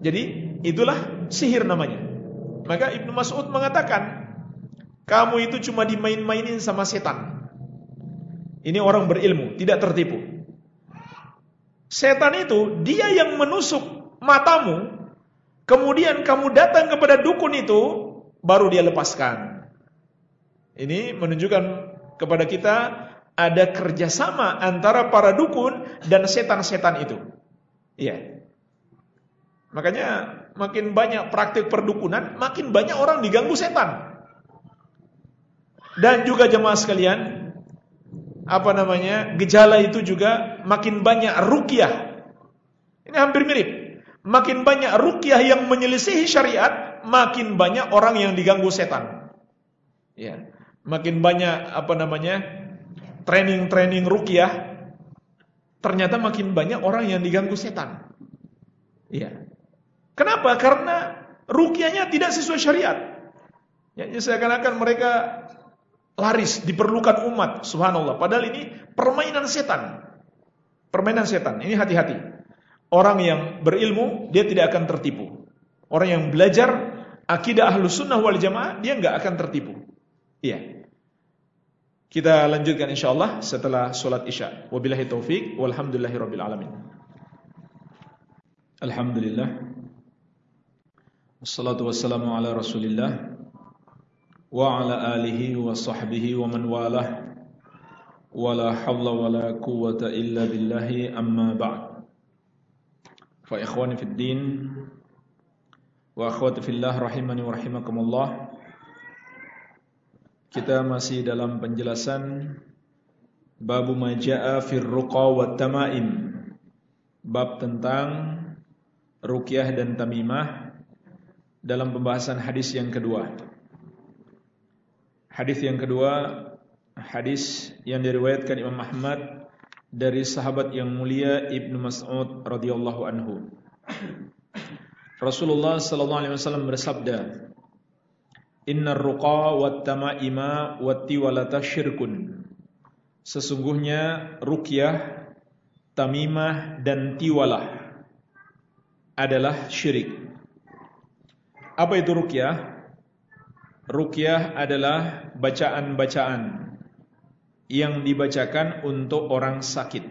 Jadi itulah sihir namanya. Maka Ibnu Mas'ud mengatakan, kamu itu cuma dimain-mainin sama setan. Ini orang berilmu, tidak tertipu. Setan itu dia yang menusuk matamu, kemudian kamu datang kepada dukun itu, baru dia lepaskan. Ini menunjukkan kepada kita ada kerjasama antara para dukun dan setan-setan itu. Iya. Makanya makin banyak praktik perdukunan, makin banyak orang diganggu setan. Dan juga jemaah sekalian, apa namanya? Gejala itu juga makin banyak rukyah. Ini hampir mirip. Makin banyak rukyah yang menyelisihi syariat, makin banyak orang yang diganggu setan. Ya. Makin banyak apa namanya? training-training rukyah, ternyata makin banyak orang yang diganggu setan. Iya. Kenapa? Karena rukyahnya tidak sesuai syariat. Ya, seakan-akan mereka laris, diperlukan umat, subhanallah. Padahal ini permainan setan. Permainan setan. Ini hati-hati. Orang yang berilmu, dia tidak akan tertipu. Orang yang belajar akidah ahlu sunnah wal jamaah, dia nggak akan tertipu. Iya. Kita lanjutkan insyaAllah setelah sholat isya. Wabillahi taufiq, walhamdulillahi alamin. Alhamdulillah. Wassalatu wassalamu ala rasulillah Wa ala alihi wa sahbihi wa man walah. Wa la hawla wa la quwata illa billahi amma ba'd. Fa ikhwani fid din Wa akhwati fillah rahimani wa rahimakumullah. Kita masih dalam penjelasan Babu maja'a fir ruqa wa tamaim Bab tentang Ruqyah dan tamimah dalam pembahasan hadis yang kedua. Hadis yang kedua, hadis yang diriwayatkan Imam Ahmad dari sahabat yang mulia Ibnu Mas'ud radhiyallahu anhu. Rasulullah sallallahu alaihi wasallam bersabda, "Innar ruqa wat tamaima wat tiwalata syirkun." Sesungguhnya ruqyah, tamimah dan tiwalah adalah syirik. Apa itu rukyah? Rukyah adalah bacaan-bacaan yang dibacakan untuk orang sakit.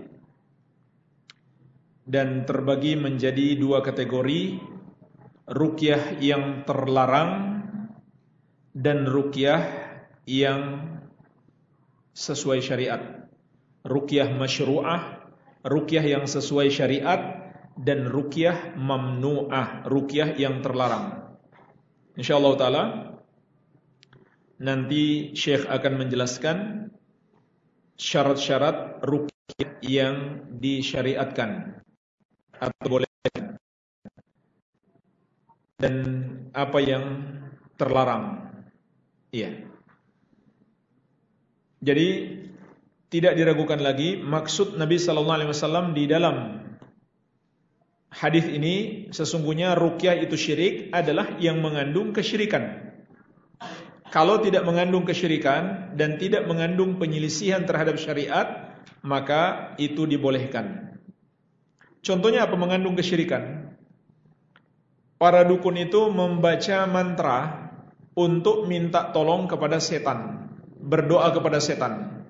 Dan terbagi menjadi dua kategori, rukyah yang terlarang dan rukyah yang sesuai syariat. Rukyah masyru'ah, rukyah yang sesuai syariat dan rukyah mamnu'ah, rukyah yang terlarang. InsyaAllah ta'ala Nanti Syekh akan menjelaskan Syarat-syarat rukyah yang disyariatkan. Atau boleh Dan apa yang terlarang. Iya. Jadi Tidak diragukan lagi Maksud Nabi SAW di dalam hadis ini sesungguhnya rukyah itu syirik adalah yang mengandung kesyirikan. Kalau tidak mengandung kesyirikan dan tidak mengandung penyelisihan terhadap syariat, maka itu dibolehkan. Contohnya apa mengandung kesyirikan? Para dukun itu membaca mantra untuk minta tolong kepada setan, berdoa kepada setan.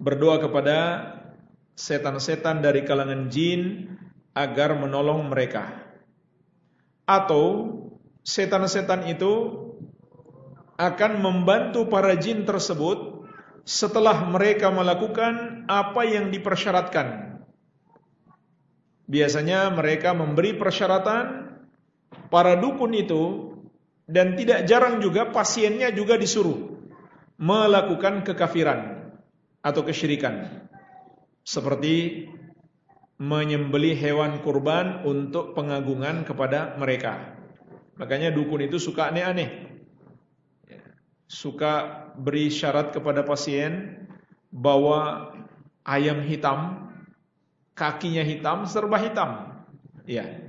Berdoa kepada setan-setan dari kalangan jin agar menolong mereka. Atau setan-setan itu akan membantu para jin tersebut setelah mereka melakukan apa yang dipersyaratkan. Biasanya mereka memberi persyaratan para dukun itu dan tidak jarang juga pasiennya juga disuruh melakukan kekafiran atau kesyirikan. Seperti menyembeli hewan kurban untuk pengagungan kepada mereka. Makanya dukun itu suka aneh-aneh. Suka beri syarat kepada pasien bawa ayam hitam, kakinya hitam, serba hitam. Ya.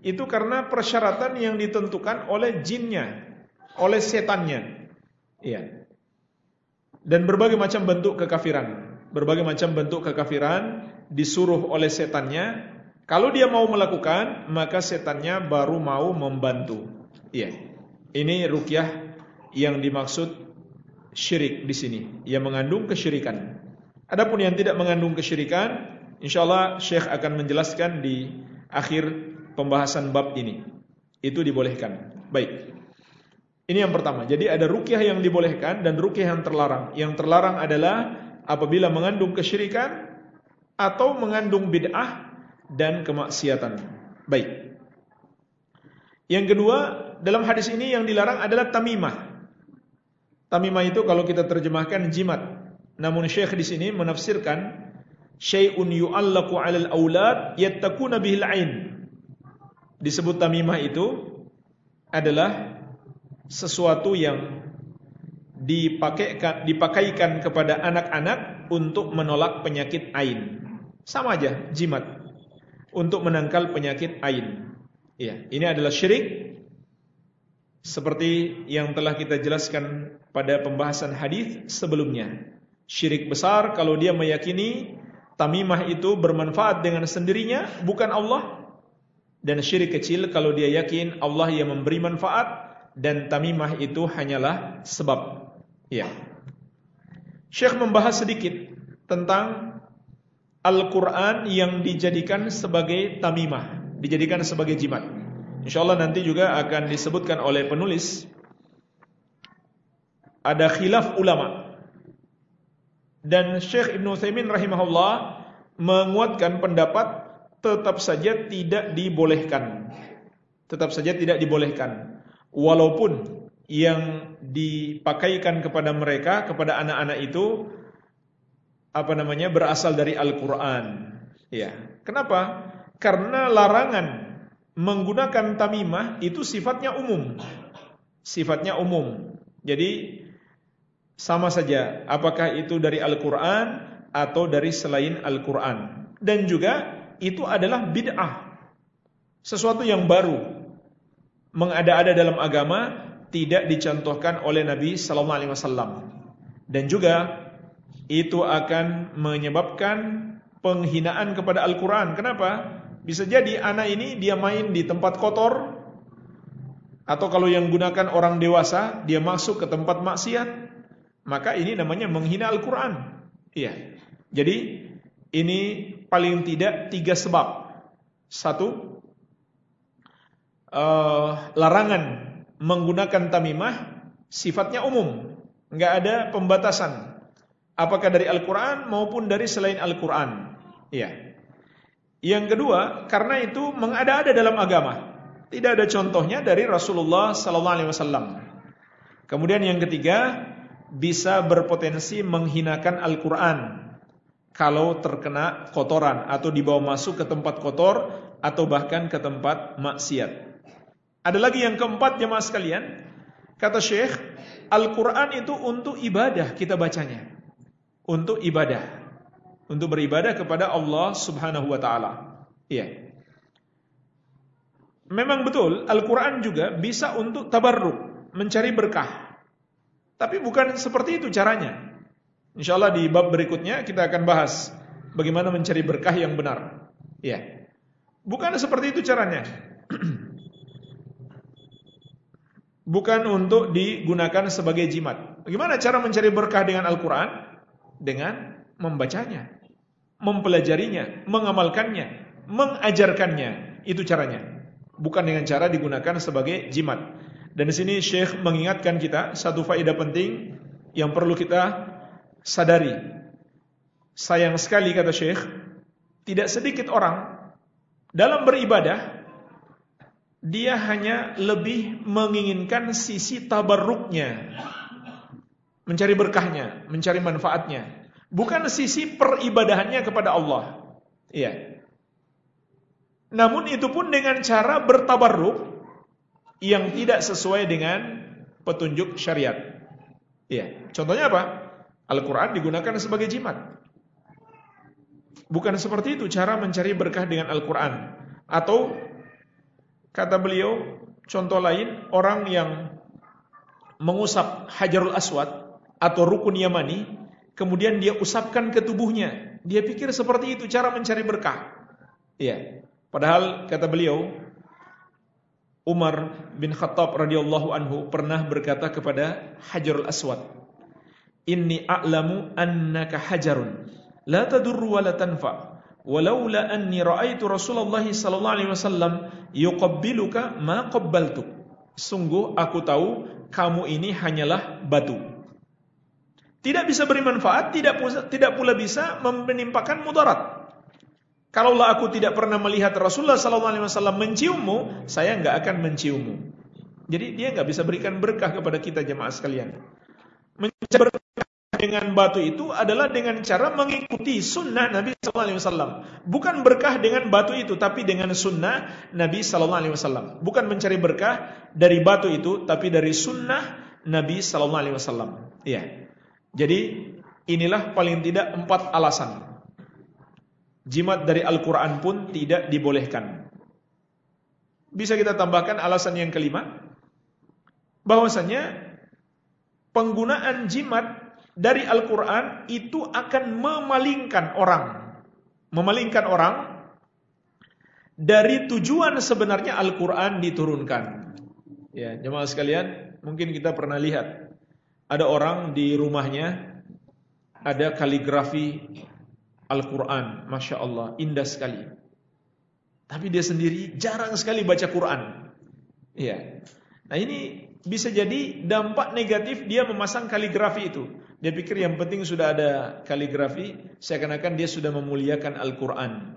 Itu karena persyaratan yang ditentukan oleh jinnya, oleh setannya. Ya. Dan berbagai macam bentuk kekafiran. Berbagai macam bentuk kekafiran disuruh oleh setannya, kalau dia mau melakukan, maka setannya baru mau membantu. Iya. Ini rukyah yang dimaksud syirik di sini, yang mengandung kesyirikan. Adapun yang tidak mengandung kesyirikan, insyaallah Syekh akan menjelaskan di akhir pembahasan bab ini. Itu dibolehkan. Baik. Ini yang pertama. Jadi ada rukyah yang dibolehkan dan rukyah yang terlarang. Yang terlarang adalah apabila mengandung kesyirikan atau mengandung bid'ah dan kemaksiatan. Baik. Yang kedua, dalam hadis ini yang dilarang adalah tamimah. Tamimah itu kalau kita terjemahkan jimat. Namun Syekh di sini menafsirkan syai'un yu'allaqu 'alal aulad yattaquna bihil 'ain. Disebut tamimah itu adalah sesuatu yang dipakaikan dipakaikan kepada anak-anak untuk menolak penyakit ain. Sama aja jimat untuk menangkal penyakit ain. Ya, ini adalah syirik seperti yang telah kita jelaskan pada pembahasan hadis sebelumnya. Syirik besar kalau dia meyakini tamimah itu bermanfaat dengan sendirinya bukan Allah dan syirik kecil kalau dia yakin Allah yang memberi manfaat dan tamimah itu hanyalah sebab. Ya. Syekh membahas sedikit tentang Al-Quran yang dijadikan sebagai tamimah, dijadikan sebagai jimat. InsyaAllah nanti juga akan disebutkan oleh penulis ada khilaf ulama. Dan Syekh Ibn Uthaymin rahimahullah menguatkan pendapat tetap saja tidak dibolehkan. Tetap saja tidak dibolehkan. Walaupun yang dipakaikan kepada mereka kepada anak-anak itu apa namanya berasal dari Al-Qur'an. Ya. Kenapa? Karena larangan menggunakan tamimah itu sifatnya umum. Sifatnya umum. Jadi sama saja apakah itu dari Al-Qur'an atau dari selain Al-Qur'an. Dan juga itu adalah bid'ah. Sesuatu yang baru. Mengada-ada dalam agama tidak dicontohkan oleh Nabi sallallahu alaihi wasallam. Dan juga itu akan menyebabkan penghinaan kepada Al-Qur'an. Kenapa? Bisa jadi anak ini dia main di tempat kotor atau kalau yang gunakan orang dewasa dia masuk ke tempat maksiat, maka ini namanya menghina Al-Qur'an. Iya. Jadi ini paling tidak tiga sebab. Satu, uh, larangan menggunakan tamimah sifatnya umum, nggak ada pembatasan. Apakah dari Al-Quran maupun dari selain Al-Quran. Ya. Yang kedua, karena itu mengada-ada dalam agama. Tidak ada contohnya dari Rasulullah Sallallahu Alaihi Wasallam. Kemudian yang ketiga, bisa berpotensi menghinakan Al-Quran kalau terkena kotoran atau dibawa masuk ke tempat kotor atau bahkan ke tempat maksiat. Ada lagi yang keempat jemaah sekalian, kata Syekh, Al-Qur'an itu untuk ibadah kita bacanya. Untuk ibadah. Untuk beribadah kepada Allah Subhanahu wa taala. Iya. Memang betul Al-Qur'an juga bisa untuk tabarruk, mencari berkah. Tapi bukan seperti itu caranya. Insyaallah di bab berikutnya kita akan bahas bagaimana mencari berkah yang benar. Iya. Bukan seperti itu caranya. bukan untuk digunakan sebagai jimat. Bagaimana cara mencari berkah dengan Al-Quran? Dengan membacanya, mempelajarinya, mengamalkannya, mengajarkannya. Itu caranya. Bukan dengan cara digunakan sebagai jimat. Dan di sini Syekh mengingatkan kita satu faedah penting yang perlu kita sadari. Sayang sekali kata Syekh, tidak sedikit orang dalam beribadah dia hanya lebih menginginkan sisi tabarruknya, mencari berkahnya, mencari manfaatnya, bukan sisi peribadahannya kepada Allah. Iya. Namun itu pun dengan cara bertabarruk yang tidak sesuai dengan petunjuk syariat. Iya. Contohnya apa? Al-Quran digunakan sebagai jimat. Bukan seperti itu cara mencari berkah dengan Al-Quran. Atau Kata beliau, contoh lain orang yang mengusap Hajarul Aswad atau rukun Yamani, kemudian dia usapkan ke tubuhnya. Dia pikir seperti itu cara mencari berkah. Iya. Padahal kata beliau, Umar bin Khattab radhiyallahu anhu pernah berkata kepada Hajarul Aswad, "Inni a'lamu annaka hajarun la tadurru wa la tanfa." walaula anni ra'aitu Rasulullah sallallahu alaihi wasallam yuqabbiluka ma qabbaltu. Sungguh aku tahu kamu ini hanyalah batu. Tidak bisa beri manfaat, tidak tidak pula bisa menimpakan mudarat. Kalaulah aku tidak pernah melihat Rasulullah SAW menciummu, saya nggak akan menciummu. Jadi dia nggak bisa berikan berkah kepada kita jemaah sekalian. Mencari dengan batu itu adalah dengan cara mengikuti sunnah Nabi SAW. Bukan berkah dengan batu itu, tapi dengan sunnah Nabi SAW. Bukan mencari berkah dari batu itu, tapi dari sunnah Nabi SAW. Iya. Jadi inilah paling tidak empat alasan jimat dari Al-Quran pun tidak dibolehkan. Bisa kita tambahkan alasan yang kelima, bahwasanya penggunaan jimat dari Al-Quran itu akan memalingkan orang. Memalingkan orang dari tujuan sebenarnya Al-Quran diturunkan. Ya, jemaah sekalian, mungkin kita pernah lihat ada orang di rumahnya ada kaligrafi Al-Quran, Masya Allah, indah sekali. Tapi dia sendiri jarang sekali baca Quran. Iya. Nah ini bisa jadi dampak negatif dia memasang kaligrafi itu. Dia pikir yang penting sudah ada kaligrafi, seakan-akan dia sudah memuliakan Al-Quran.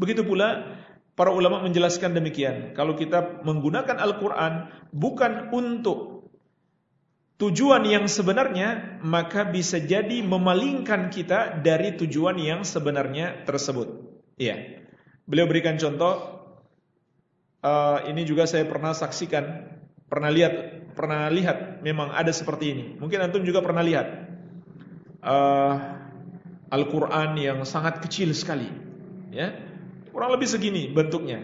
Begitu pula para ulama menjelaskan demikian. Kalau kita menggunakan Al-Quran bukan untuk tujuan yang sebenarnya maka bisa jadi memalingkan kita dari tujuan yang sebenarnya tersebut. Iya. Beliau berikan contoh uh, ini juga saya pernah saksikan, pernah lihat, pernah lihat memang ada seperti ini. Mungkin antum juga pernah lihat uh, Al-Qur'an yang sangat kecil sekali, ya. Kurang lebih segini bentuknya.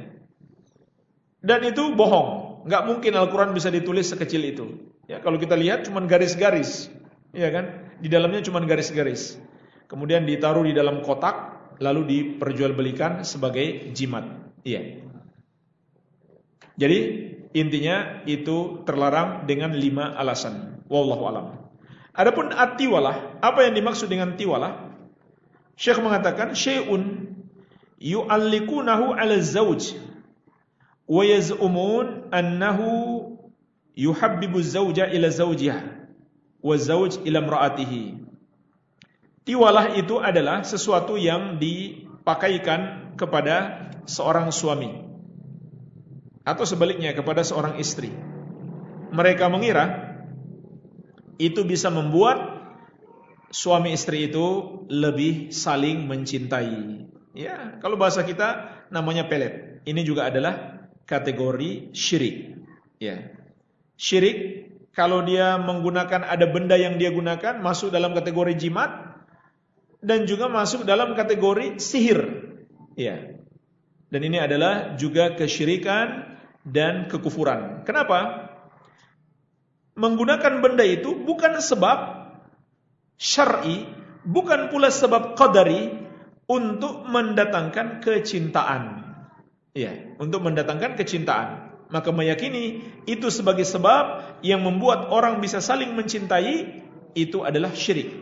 Dan itu bohong, nggak mungkin Al-Qur'an bisa ditulis sekecil itu. Ya, kalau kita lihat cuma garis-garis, ya kan? Di dalamnya cuma garis-garis. Kemudian ditaruh di dalam kotak, lalu diperjualbelikan sebagai jimat. Iya. Jadi intinya itu terlarang dengan lima alasan. Wallahu alam. Adapun atiwalah, apa yang dimaksud dengan tiwalah? Syekh mengatakan syai'un yu'allikunahu 'ala zawj wa yaz'umun annahu yuhabbibu zauja ila zaujiha wa zauj ila imraatihi. Tiwalah itu adalah sesuatu yang dipakaikan kepada seorang suami atau sebaliknya kepada seorang istri. Mereka mengira itu bisa membuat suami istri itu lebih saling mencintai. Ya, kalau bahasa kita namanya pelet. Ini juga adalah kategori syirik. Ya. Syirik kalau dia menggunakan ada benda yang dia gunakan masuk dalam kategori jimat dan juga masuk dalam kategori sihir. Ya. Dan ini adalah juga kesyirikan dan kekufuran. Kenapa? Menggunakan benda itu bukan sebab syar'i, bukan pula sebab qadari untuk mendatangkan kecintaan. Ya, untuk mendatangkan kecintaan maka meyakini itu sebagai sebab yang membuat orang bisa saling mencintai itu adalah syirik.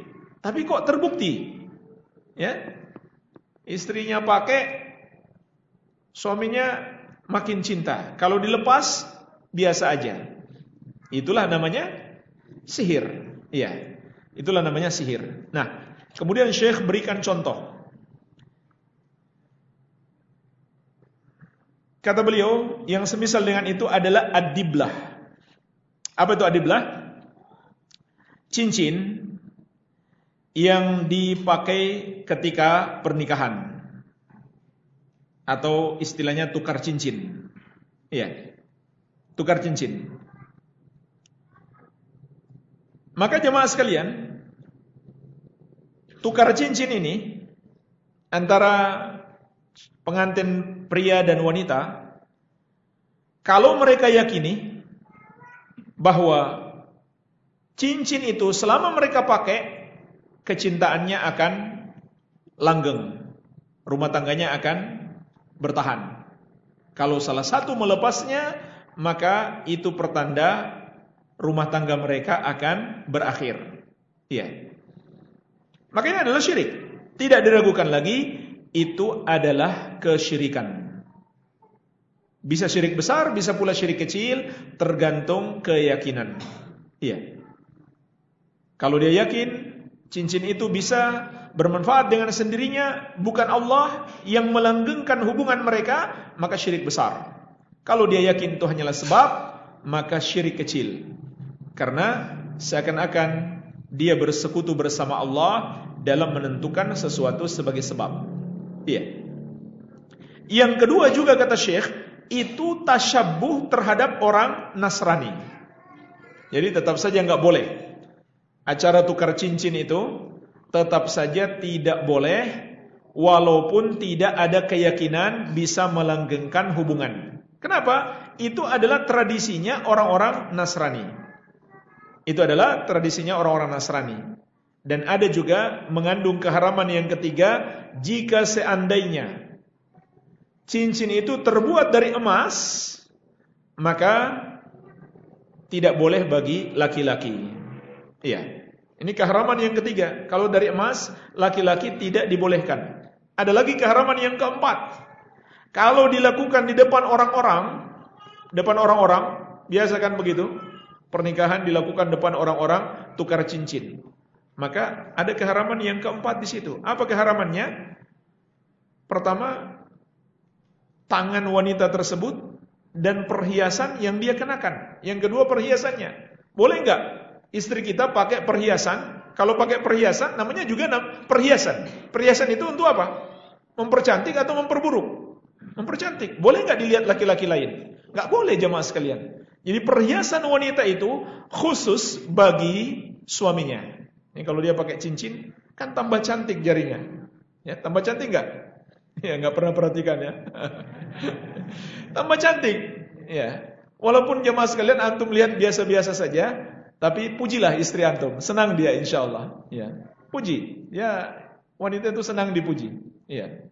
Tapi kok terbukti? Ya. Istrinya pakai suaminya makin cinta. Kalau dilepas biasa aja. Itulah namanya sihir. Iya. Itulah namanya sihir. Nah, kemudian Syekh berikan contoh. Kata beliau, yang semisal dengan itu adalah adiblah. Apa itu adiblah? Cincin yang dipakai ketika pernikahan. Atau istilahnya tukar cincin. Iya. Tukar cincin. Maka jemaah sekalian, tukar cincin ini antara pengantin pria dan wanita, kalau mereka yakini bahwa cincin itu selama mereka pakai, kecintaannya akan langgeng, rumah tangganya akan bertahan. Kalau salah satu melepasnya, maka itu pertanda rumah tangga mereka akan berakhir. Iya. Makanya adalah syirik. Tidak diragukan lagi itu adalah kesyirikan. Bisa syirik besar, bisa pula syirik kecil, tergantung keyakinan. Iya. Kalau dia yakin cincin itu bisa bermanfaat dengan sendirinya, bukan Allah yang melanggengkan hubungan mereka, maka syirik besar. Kalau dia yakin itu hanyalah sebab, maka syirik kecil. Karena seakan-akan dia bersekutu bersama Allah dalam menentukan sesuatu sebagai sebab. Iya. Yang kedua juga kata Syekh, itu tasyabuh terhadap orang Nasrani. Jadi tetap saja nggak boleh. Acara tukar cincin itu tetap saja tidak boleh walaupun tidak ada keyakinan bisa melanggengkan hubungan. Kenapa? Itu adalah tradisinya orang-orang Nasrani. Itu adalah tradisinya orang-orang Nasrani. Dan ada juga mengandung keharaman yang ketiga jika seandainya cincin itu terbuat dari emas, maka tidak boleh bagi laki-laki. Iya. Ini keharaman yang ketiga. Kalau dari emas, laki-laki tidak dibolehkan. Ada lagi keharaman yang keempat. Kalau dilakukan di depan orang-orang, depan orang-orang, biasa kan begitu? Pernikahan dilakukan depan orang-orang, tukar cincin. Maka ada keharaman yang keempat di situ. Apa keharamannya? Pertama, tangan wanita tersebut dan perhiasan yang dia kenakan. Yang kedua perhiasannya. Boleh enggak istri kita pakai perhiasan? Kalau pakai perhiasan namanya juga perhiasan. Perhiasan itu untuk apa? Mempercantik atau memperburuk? Mempercantik. Boleh enggak dilihat laki-laki lain? Enggak boleh jemaah sekalian. Jadi perhiasan wanita itu khusus bagi suaminya. Ini kalau dia pakai cincin kan tambah cantik jarinya. Ya, tambah cantik enggak? Ya, enggak pernah perhatikan ya. tambah cantik. Ya. Walaupun jemaah sekalian antum lihat biasa-biasa saja, tapi pujilah istri antum, senang dia insyaallah. Ya. Puji. Ya, wanita itu senang dipuji. Ya.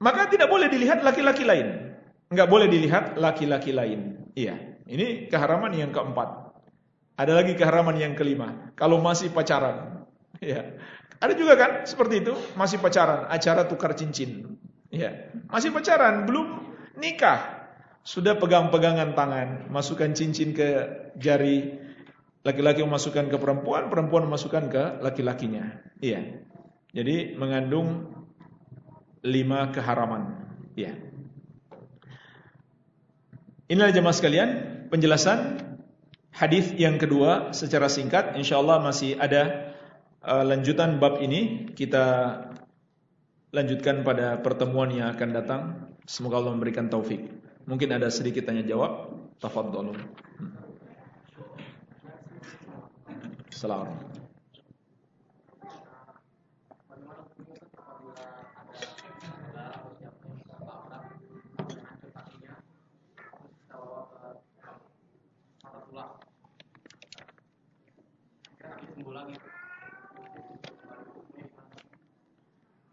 Maka tidak boleh dilihat laki-laki lain. Enggak boleh dilihat laki-laki lain. Iya. Ini keharaman yang keempat. Ada lagi keharaman yang kelima. Kalau masih pacaran. Iya. Ada juga kan seperti itu, masih pacaran, acara tukar cincin. Ya, masih pacaran, belum nikah. Sudah pegang-pegangan tangan, masukkan cincin ke jari. Laki-laki memasukkan ke perempuan, perempuan memasukkan ke laki-lakinya. Iya. Jadi mengandung lima keharaman. Iya. Inilah jemaah sekalian penjelasan hadis yang kedua secara singkat. Insyaallah masih ada uh, lanjutan bab ini kita lanjutkan pada pertemuan yang akan datang. Semoga Allah memberikan taufik. Mungkin ada sedikit tanya jawab. Tafadhalu. Assalamualaikum.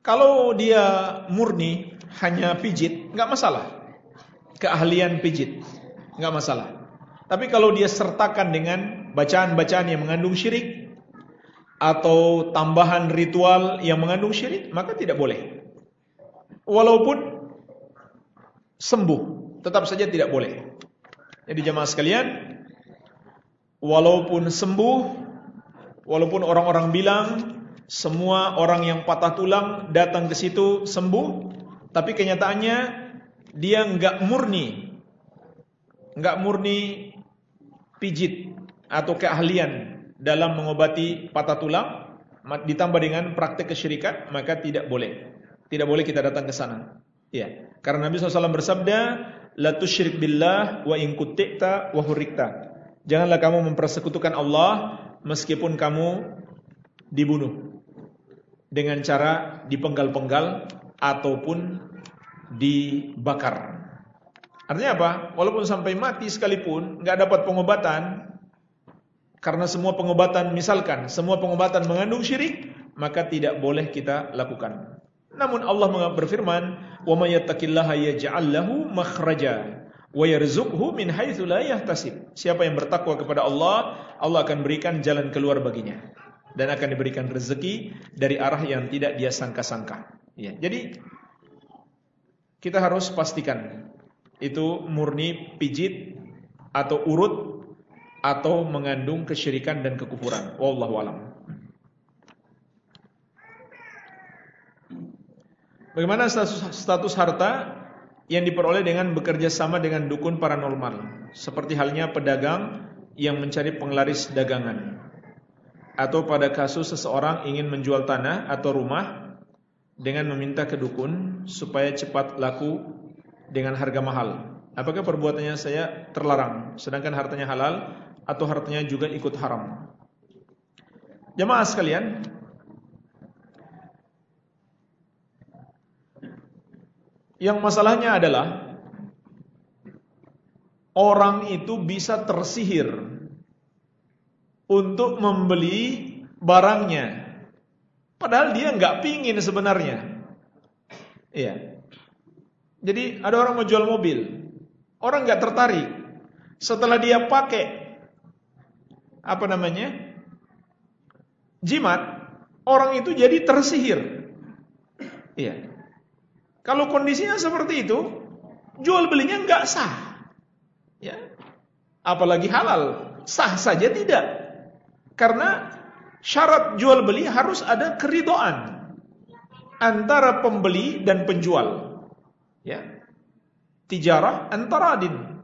Kalau dia murni hanya pijit, nggak masalah. Keahlian pijit, nggak masalah. Tapi kalau dia sertakan dengan bacaan-bacaan yang mengandung syirik atau tambahan ritual yang mengandung syirik, maka tidak boleh. Walaupun sembuh, tetap saja tidak boleh. Jadi jemaah sekalian, walaupun sembuh, walaupun orang-orang bilang semua orang yang patah tulang datang ke situ sembuh, tapi kenyataannya dia nggak murni, nggak murni pijit atau keahlian dalam mengobati patah tulang, ditambah dengan praktek kesyirikan, maka tidak boleh. Tidak boleh kita datang ke sana. Ya, karena Nabi SAW bersabda, la tusyrik billah wa in wa hurikta. Janganlah kamu mempersekutukan Allah meskipun kamu dibunuh dengan cara dipenggal-penggal ataupun dibakar. Artinya apa? Walaupun sampai mati sekalipun nggak dapat pengobatan karena semua pengobatan misalkan semua pengobatan mengandung syirik, maka tidak boleh kita lakukan. Namun Allah berfirman, "Wa may yattaqillaha yaj'al makhraja wa yarzuqhu min haitsu la yahtasib." Siapa yang bertakwa kepada Allah, Allah akan berikan jalan keluar baginya dan akan diberikan rezeki dari arah yang tidak dia sangka-sangka. Ya, jadi kita harus pastikan itu murni pijit atau urut atau mengandung kesyirikan dan kekufuran. Wallahu alam. Bagaimana status, status harta yang diperoleh dengan bekerja sama dengan dukun paranormal, seperti halnya pedagang yang mencari penglaris dagangan atau pada kasus seseorang ingin menjual tanah atau rumah dengan meminta ke dukun supaya cepat laku dengan harga mahal. Apakah perbuatannya saya terlarang, sedangkan hartanya halal atau hartanya juga ikut haram? Jemaah sekalian, Yang masalahnya adalah orang itu bisa tersihir untuk membeli barangnya. Padahal dia nggak pingin sebenarnya. Iya. Jadi ada orang mau jual mobil, orang nggak tertarik. Setelah dia pakai apa namanya jimat, orang itu jadi tersihir. Iya. Kalau kondisinya seperti itu, jual belinya nggak sah. Ya. Apalagi halal, sah saja tidak. Karena syarat jual beli harus ada keridoan antara pembeli dan penjual. Ya. Tijarah antara adin.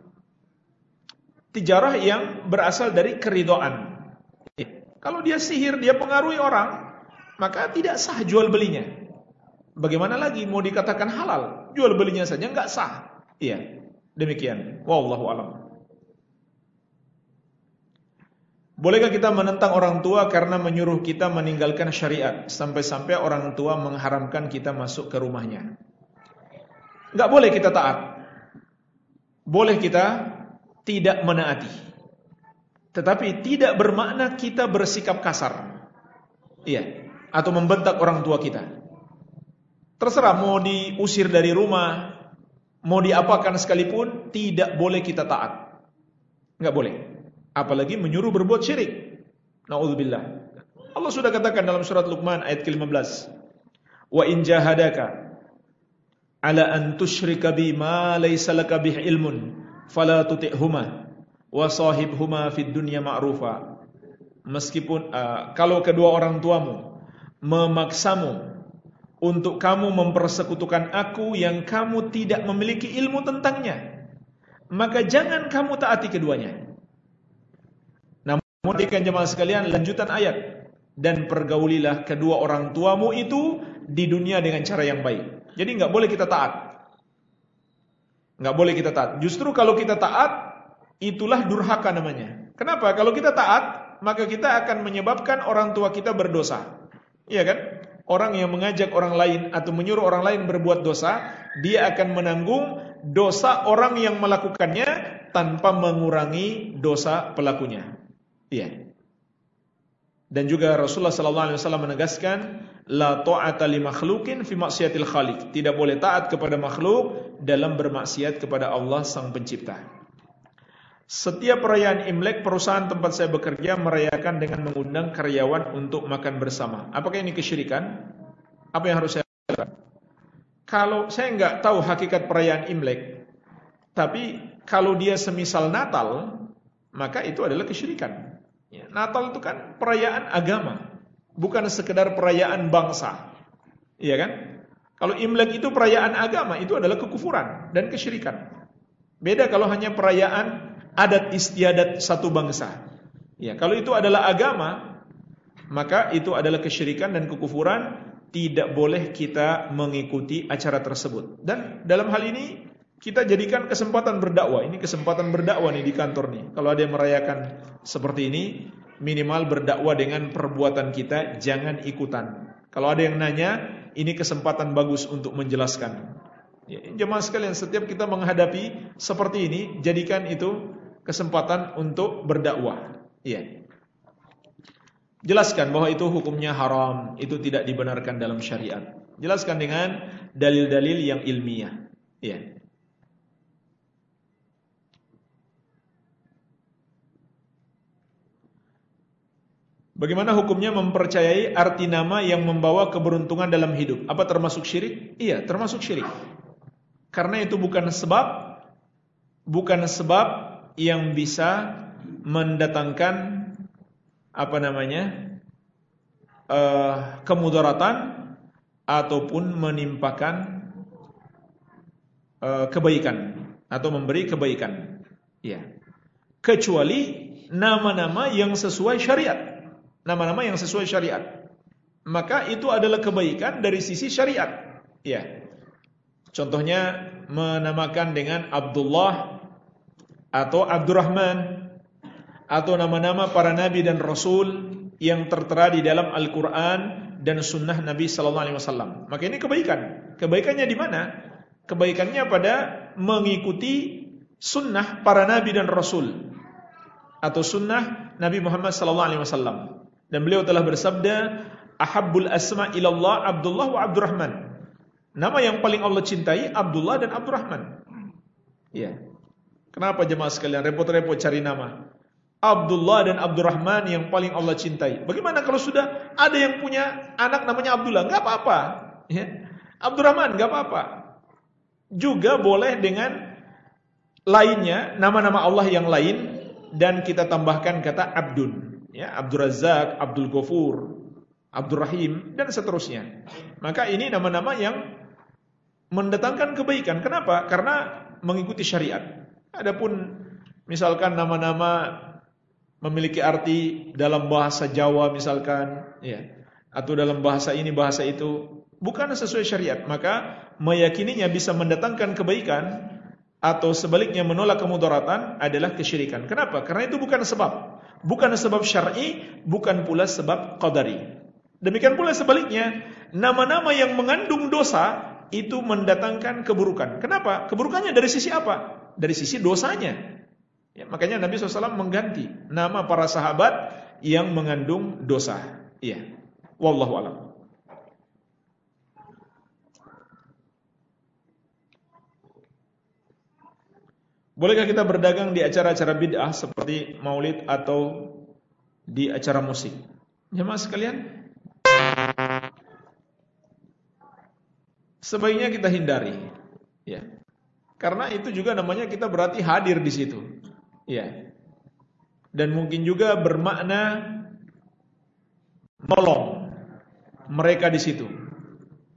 Tijarah yang berasal dari keridoan. Ya. Kalau dia sihir, dia pengaruhi orang, maka tidak sah jual belinya. Bagaimana lagi mau dikatakan halal? Jual belinya saja nggak sah. Iya, demikian. Wallahu alam. Bolehkah kita menentang orang tua karena menyuruh kita meninggalkan syariat sampai-sampai orang tua mengharamkan kita masuk ke rumahnya? Enggak boleh kita taat. Boleh kita tidak menaati. Tetapi tidak bermakna kita bersikap kasar. Iya, atau membentak orang tua kita. Terserah mau diusir dari rumah, mau diapakan sekalipun, tidak boleh kita taat. Enggak boleh. Apalagi menyuruh berbuat syirik. Nauzubillah. Allah sudah katakan dalam surat Luqman ayat ke-15. Wa in jahadaka ala an tusyrika bi ma laysa laka bih ilmun fala tuti'huma wa sahibhuma fid dunya ma'rufa. Meskipun uh, kalau kedua orang tuamu memaksamu untuk kamu mempersekutukan aku yang kamu tidak memiliki ilmu tentangnya. Maka jangan kamu taati keduanya. Namun ikan jemaah sekalian lanjutan ayat dan pergaulilah kedua orang tuamu itu di dunia dengan cara yang baik. Jadi nggak boleh kita taat. Nggak boleh kita taat. Justru kalau kita taat itulah durhaka namanya. Kenapa? Kalau kita taat maka kita akan menyebabkan orang tua kita berdosa. Iya kan? orang yang mengajak orang lain atau menyuruh orang lain berbuat dosa, dia akan menanggung dosa orang yang melakukannya tanpa mengurangi dosa pelakunya. Iya. Dan juga Rasulullah sallallahu alaihi wasallam menegaskan la ta'ata li makhluqin fi maksiatil khaliq. Tidak boleh taat kepada makhluk dalam bermaksiat kepada Allah sang pencipta. Setiap perayaan Imlek, perusahaan tempat saya bekerja merayakan dengan mengundang karyawan untuk makan bersama. Apakah ini kesyirikan? Apa yang harus saya lakukan? Kalau saya nggak tahu hakikat perayaan Imlek, tapi kalau dia semisal Natal, maka itu adalah kesyirikan. Ya, Natal itu kan perayaan agama, bukan sekedar perayaan bangsa. Iya kan? Kalau Imlek itu perayaan agama, itu adalah kekufuran dan kesyirikan. Beda kalau hanya perayaan adat istiadat satu bangsa. Ya, kalau itu adalah agama, maka itu adalah kesyirikan dan kekufuran, tidak boleh kita mengikuti acara tersebut. Dan dalam hal ini kita jadikan kesempatan berdakwah. Ini kesempatan berdakwah nih di kantor nih. Kalau ada yang merayakan seperti ini, minimal berdakwah dengan perbuatan kita, jangan ikutan. Kalau ada yang nanya, ini kesempatan bagus untuk menjelaskan. Ya, jemaah sekalian, setiap kita menghadapi seperti ini, jadikan itu kesempatan untuk berdakwah. Iya. Jelaskan bahwa itu hukumnya haram, itu tidak dibenarkan dalam syariat. Jelaskan dengan dalil-dalil yang ilmiah. Iya. Bagaimana hukumnya mempercayai arti nama yang membawa keberuntungan dalam hidup? Apa termasuk syirik? Iya, termasuk syirik. Karena itu bukan sebab bukan sebab yang bisa mendatangkan apa namanya uh, kemudaratan ataupun menimpakan uh, kebaikan atau memberi kebaikan. Ya. Kecuali nama-nama yang sesuai syariat. Nama-nama yang sesuai syariat. Maka itu adalah kebaikan dari sisi syariat. Ya. Contohnya menamakan dengan Abdullah atau Abdurrahman atau nama-nama para nabi dan rasul yang tertera di dalam Al-Qur'an dan sunnah Nabi sallallahu alaihi wasallam. Maka ini kebaikan. Kebaikannya di mana? Kebaikannya pada mengikuti sunnah para nabi dan rasul atau sunnah Nabi Muhammad sallallahu alaihi wasallam. Dan beliau telah bersabda, "Ahabbul asma ilallah Abdullah wa Abdurrahman." Nama yang paling Allah cintai Abdullah dan Abdurrahman. Ya. Kenapa jemaah sekalian repot-repot cari nama? Abdullah dan Abdurrahman yang paling Allah cintai. Bagaimana kalau sudah ada yang punya anak namanya Abdullah? Enggak apa-apa. Ya. Abdurrahman enggak apa-apa. Juga boleh dengan lainnya nama-nama Allah yang lain dan kita tambahkan kata Abdun, ya Abdul Razak, Abdul Ghafur, Abdul Rahim dan seterusnya. Maka ini nama-nama yang mendatangkan kebaikan. Kenapa? Karena mengikuti syariat. Adapun misalkan nama-nama memiliki arti dalam bahasa Jawa misalkan, ya, atau dalam bahasa ini bahasa itu bukan sesuai syariat, maka meyakininya bisa mendatangkan kebaikan atau sebaliknya menolak kemudaratan adalah kesyirikan. Kenapa? Karena itu bukan sebab, bukan sebab syar'i, bukan pula sebab qadari. Demikian pula sebaliknya, nama-nama yang mengandung dosa itu mendatangkan keburukan. Kenapa? Keburukannya dari sisi apa? Dari sisi dosanya. Ya, makanya Nabi SAW mengganti nama para sahabat yang mengandung dosa. Iya. Wallahu alam. Bolehkah kita berdagang di acara-acara bid'ah seperti maulid atau di acara musik? Jemaah sekalian, sebaiknya kita hindari. Ya. Karena itu juga namanya kita berarti hadir di situ. Ya. Dan mungkin juga bermakna menolong mereka di situ.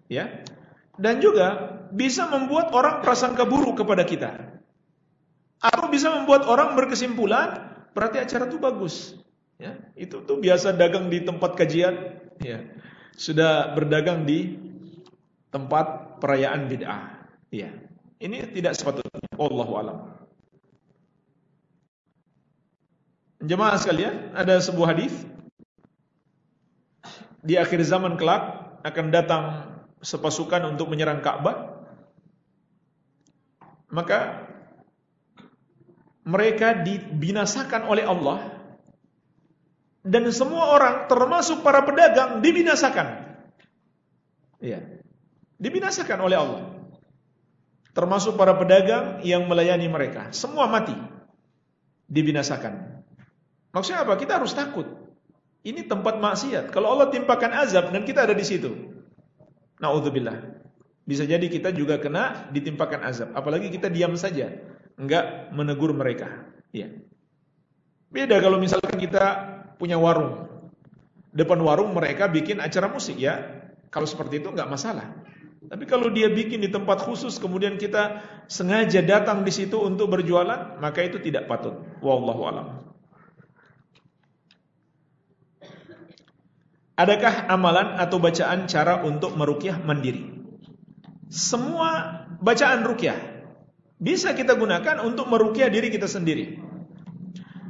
Ya. Dan juga bisa membuat orang prasangka buruk kepada kita. Bisa membuat orang berkesimpulan berarti acara itu bagus. Ya, itu tuh biasa dagang di tempat kajian, ya. Sudah berdagang di tempat perayaan bid'ah. Ya. Ini tidak sepatutnya. Wallahu alam. Jemaah sekalian, ada sebuah hadis di akhir zaman kelak akan datang sepasukan untuk menyerang Ka'bah. Maka mereka dibinasakan oleh Allah dan semua orang termasuk para pedagang dibinasakan. Iya. Dibinasakan oleh Allah. Termasuk para pedagang yang melayani mereka, semua mati. Dibinasakan. Maksudnya apa? Kita harus takut. Ini tempat maksiat. Kalau Allah timpakan azab dan kita ada di situ. Nauzubillah. Bisa jadi kita juga kena ditimpakan azab. Apalagi kita diam saja, enggak menegur mereka. Ya. Beda kalau misalkan kita punya warung. Depan warung mereka bikin acara musik ya. Kalau seperti itu enggak masalah. Tapi kalau dia bikin di tempat khusus kemudian kita sengaja datang di situ untuk berjualan, maka itu tidak patut. Wallahu alam. Adakah amalan atau bacaan cara untuk merukyah mandiri? Semua bacaan rukyah bisa kita gunakan untuk merukyah diri kita sendiri.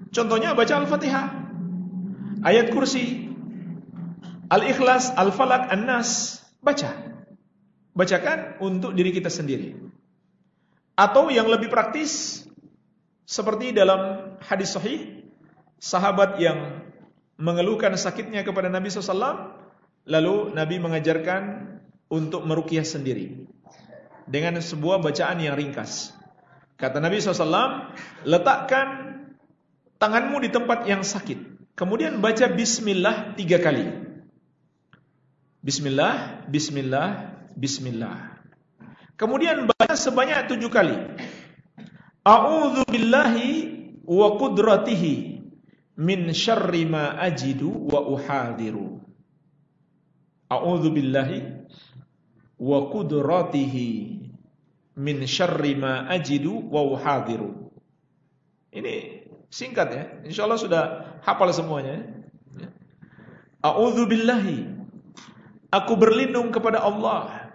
Contohnya baca Al-Fatihah, ayat kursi, Al-Ikhlas, Al-Falak, An-Nas, baca. Bacakan untuk diri kita sendiri. Atau yang lebih praktis seperti dalam hadis sahih sahabat yang mengeluhkan sakitnya kepada Nabi SAW, lalu Nabi mengajarkan untuk merukyah sendiri dengan sebuah bacaan yang ringkas. Kata Nabi SAW, letakkan tanganmu di tempat yang sakit. Kemudian baca Bismillah tiga kali. Bismillah, Bismillah, Bismillah. Kemudian baca sebanyak tujuh kali. A'udzu billahi wa qudratihi min syarri ma ajidu wa uhadiru. A'udzu billahi wa qudratihi min syarri ma ajidu wa uhadiru. Ini singkat ya. Insyaallah sudah hafal semuanya. Ya. A'udzu billahi. Aku berlindung kepada Allah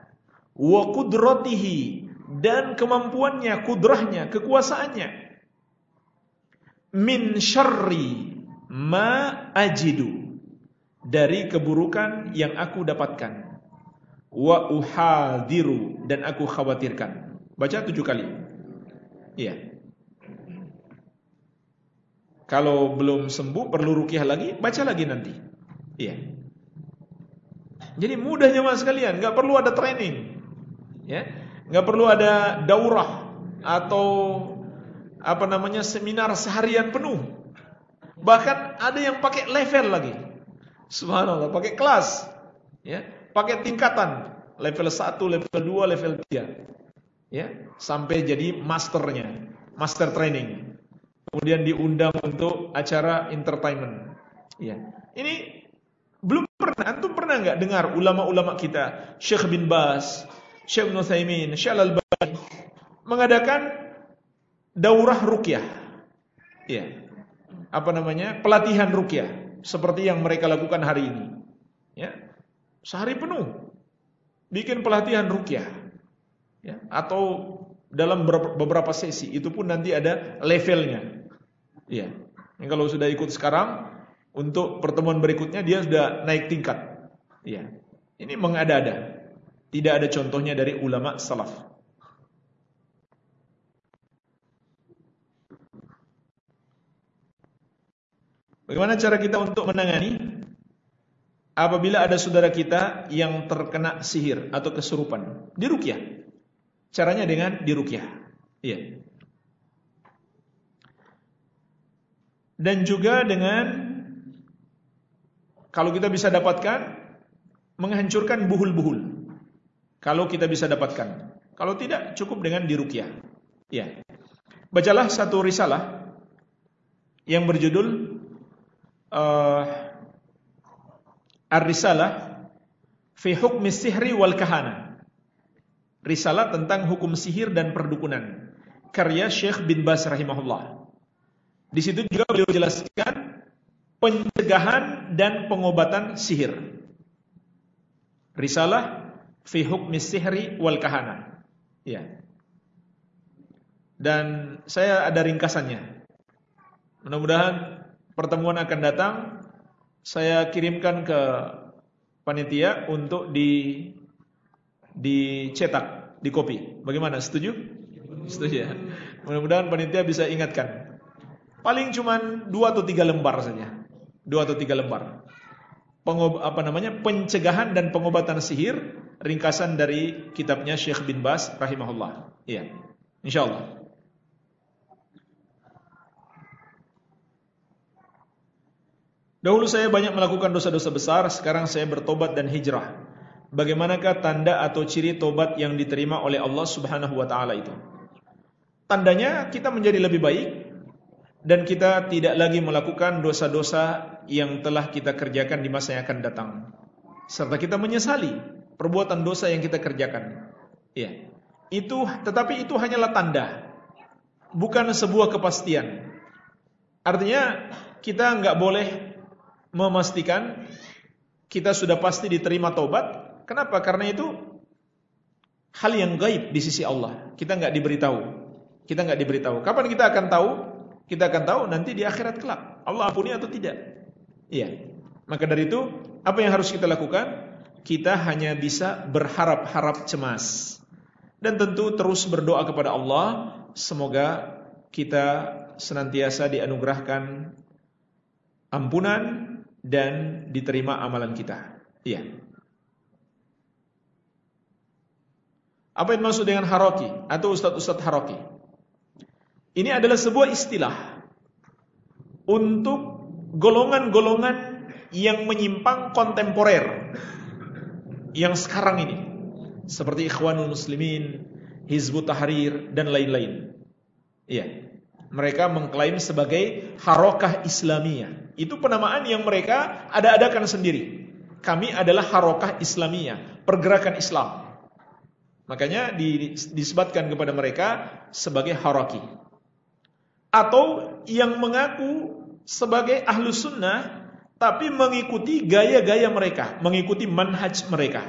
wa qudratihi dan kemampuannya, kudrahnya, kekuasaannya. Min syarri ma ajidu dari keburukan yang aku dapatkan. Wa uhadiru dan aku khawatirkan. Baca tujuh kali. Iya. Kalau belum sembuh perlu rukyah lagi, baca lagi nanti. Iya. Jadi mudahnya mas sekalian, nggak perlu ada training, ya, nggak perlu ada daurah atau apa namanya seminar seharian penuh. Bahkan ada yang pakai level lagi. Subhanallah, pakai kelas. Ya, pakai tingkatan. Level 1, level 2, level 3. Ya, sampai jadi masternya, master training. Kemudian diundang untuk acara entertainment. Ya. Ini belum pernah, antum pernah nggak dengar ulama-ulama kita, Syekh bin Bas, Syekh Nuthaimin, Syekh Al-Albani mengadakan daurah rukyah. Ya apa namanya pelatihan rukyah seperti yang mereka lakukan hari ini. Ya, sehari penuh bikin pelatihan rukyah. Ya, atau dalam beberapa sesi itu pun nanti ada levelnya. Ya. Yang kalau sudah ikut sekarang untuk pertemuan berikutnya dia sudah naik tingkat. Ya. Ini mengada-ada. Tidak ada contohnya dari ulama salaf. Bagaimana cara kita untuk menangani apabila ada saudara kita yang terkena sihir atau kesurupan? Dirukyah. Caranya dengan dirukyah. Iya. Dan juga dengan kalau kita bisa dapatkan menghancurkan buhul-buhul. Kalau kita bisa dapatkan. Kalau tidak cukup dengan dirukyah. Ya. Bacalah satu risalah yang berjudul uh, Ar-Risalah fi hukmi sihri wal kahana. Risalah tentang hukum sihir dan perdukunan. Karya Syekh bin Bas rahimahullah. Di situ juga beliau jelaskan pencegahan dan pengobatan sihir. Risalah fi hukmi sihri wal kahana. Ya. Dan saya ada ringkasannya. Mudah-mudahan pertemuan akan datang saya kirimkan ke panitia untuk di dicetak, di kopi. Bagaimana? Setuju? Setuju ya. Mudah-mudahan panitia bisa ingatkan. Paling cuman dua atau tiga lembar saja. Dua atau tiga lembar. Pengob, apa namanya? Pencegahan dan pengobatan sihir ringkasan dari kitabnya Syekh bin Bas rahimahullah. Iya. Insyaallah. Dahulu saya banyak melakukan dosa-dosa besar, sekarang saya bertobat dan hijrah. Bagaimanakah tanda atau ciri tobat yang diterima oleh Allah Subhanahu wa taala itu? Tandanya kita menjadi lebih baik dan kita tidak lagi melakukan dosa-dosa yang telah kita kerjakan di masa yang akan datang. Serta kita menyesali perbuatan dosa yang kita kerjakan. Ya. Itu tetapi itu hanyalah tanda. Bukan sebuah kepastian. Artinya kita nggak boleh memastikan kita sudah pasti diterima taubat. Kenapa? Karena itu hal yang gaib di sisi Allah. Kita nggak diberitahu. Kita nggak diberitahu. Kapan kita akan tahu? Kita akan tahu nanti di akhirat kelak. Allah ampuni atau tidak? Iya. Maka dari itu, apa yang harus kita lakukan? Kita hanya bisa berharap-harap cemas. Dan tentu terus berdoa kepada Allah. Semoga kita senantiasa dianugerahkan ampunan dan diterima amalan kita. Iya. Apa yang maksud dengan haroki atau ustadz-ustadz haroki? Ini adalah sebuah istilah untuk golongan-golongan yang menyimpang kontemporer yang sekarang ini seperti Ikhwanul Muslimin, Hizbut Tahrir dan lain-lain. Iya. Mereka mengklaim sebagai harokah Islamiyah. Itu penamaan yang mereka ada-adakan sendiri. Kami adalah harokah Islamiyah, pergerakan Islam. Makanya disebutkan kepada mereka sebagai haraki. Atau yang mengaku sebagai ahlu sunnah tapi mengikuti gaya-gaya mereka, mengikuti manhaj mereka.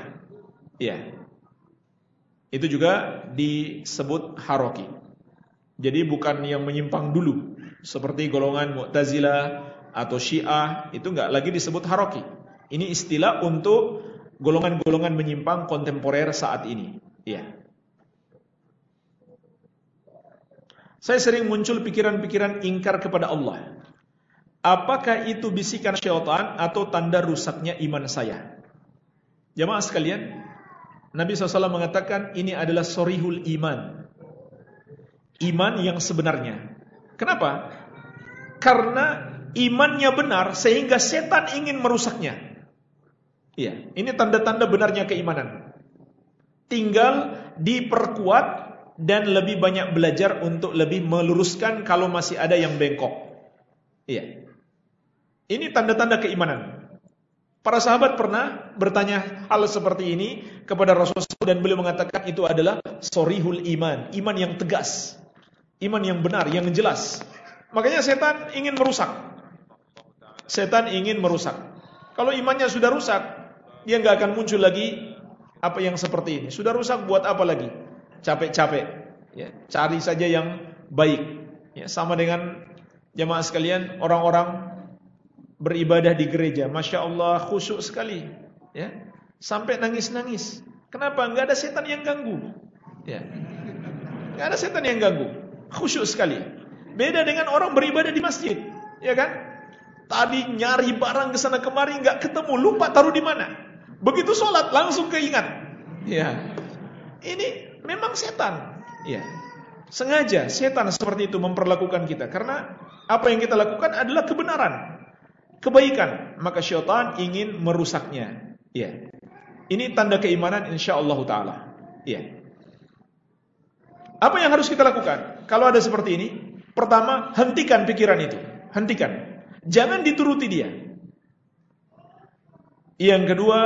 Ya. Itu juga disebut haraki. Jadi bukan yang menyimpang dulu seperti golongan Mu'tazilah atau Syiah itu enggak lagi disebut haraki. Ini istilah untuk golongan-golongan menyimpang kontemporer saat ini. Ya. Saya sering muncul pikiran-pikiran ingkar kepada Allah. Apakah itu bisikan syaitan atau tanda rusaknya iman saya? Jamaah sekalian, Nabi SAW mengatakan ini adalah sorihul iman. Iman yang sebenarnya. Kenapa? Karena imannya benar sehingga setan ingin merusaknya. Iya, ini tanda-tanda benarnya keimanan. Tinggal diperkuat dan lebih banyak belajar untuk lebih meluruskan kalau masih ada yang bengkok. Iya. Ini tanda-tanda keimanan. Para sahabat pernah bertanya hal seperti ini kepada Rasulullah dan beliau mengatakan itu adalah sorihul iman, iman yang tegas, iman yang benar, yang jelas. Makanya setan ingin merusak. Setan ingin merusak. Kalau imannya sudah rusak, dia nggak akan muncul lagi apa yang seperti ini. Sudah rusak buat apa lagi? Capek-capek. Ya, cari saja yang baik. Ya, sama dengan jemaah sekalian, orang-orang beribadah di gereja, masya Allah khusyuk sekali, ya, sampai nangis-nangis. Kenapa? Enggak ada setan yang ganggu, ya, ada setan yang ganggu, khusyuk sekali. Beda dengan orang beribadah di masjid, ya kan? Tadi nyari barang ke sana kemari enggak ketemu, lupa taruh di mana. Begitu sholat langsung keingat, ya. Ini memang setan, ya. Sengaja setan seperti itu memperlakukan kita karena apa yang kita lakukan adalah kebenaran kebaikan, maka syaitan ingin merusaknya. Ya. Ini tanda keimanan insyaallah taala. Ya. Apa yang harus kita lakukan? Kalau ada seperti ini, pertama, hentikan pikiran itu. Hentikan. Jangan dituruti dia. Yang kedua,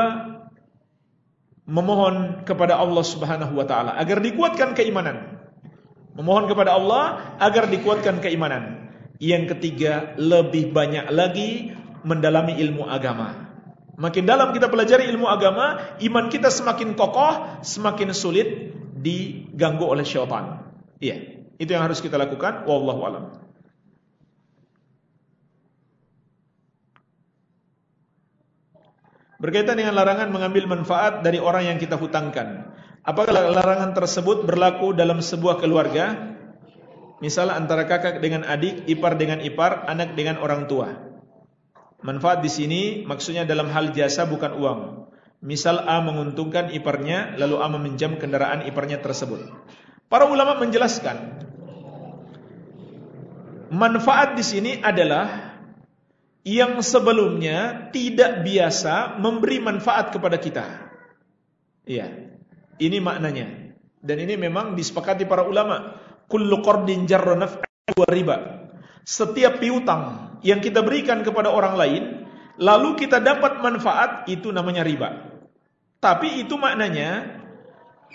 memohon kepada Allah Subhanahu wa taala agar dikuatkan keimanan. Memohon kepada Allah agar dikuatkan keimanan. Yang ketiga, lebih banyak lagi mendalami ilmu agama. Makin dalam kita pelajari ilmu agama, iman kita semakin kokoh, semakin sulit diganggu oleh syaitan. Iya, itu yang harus kita lakukan. Wallahu alam. Berkaitan dengan larangan mengambil manfaat dari orang yang kita hutangkan. Apakah larangan tersebut berlaku dalam sebuah keluarga? Misalnya antara kakak dengan adik, ipar dengan ipar, anak dengan orang tua. Manfaat di sini maksudnya dalam hal jasa bukan uang. Misal A menguntungkan iparnya lalu A meminjam kendaraan iparnya tersebut. Para ulama menjelaskan manfaat di sini adalah yang sebelumnya tidak biasa memberi manfaat kepada kita. Iya. Ini maknanya. Dan ini memang disepakati para ulama. Kullu qardin jarra wa riba. Setiap piutang yang kita berikan kepada orang lain, lalu kita dapat manfaat, itu namanya riba. Tapi itu maknanya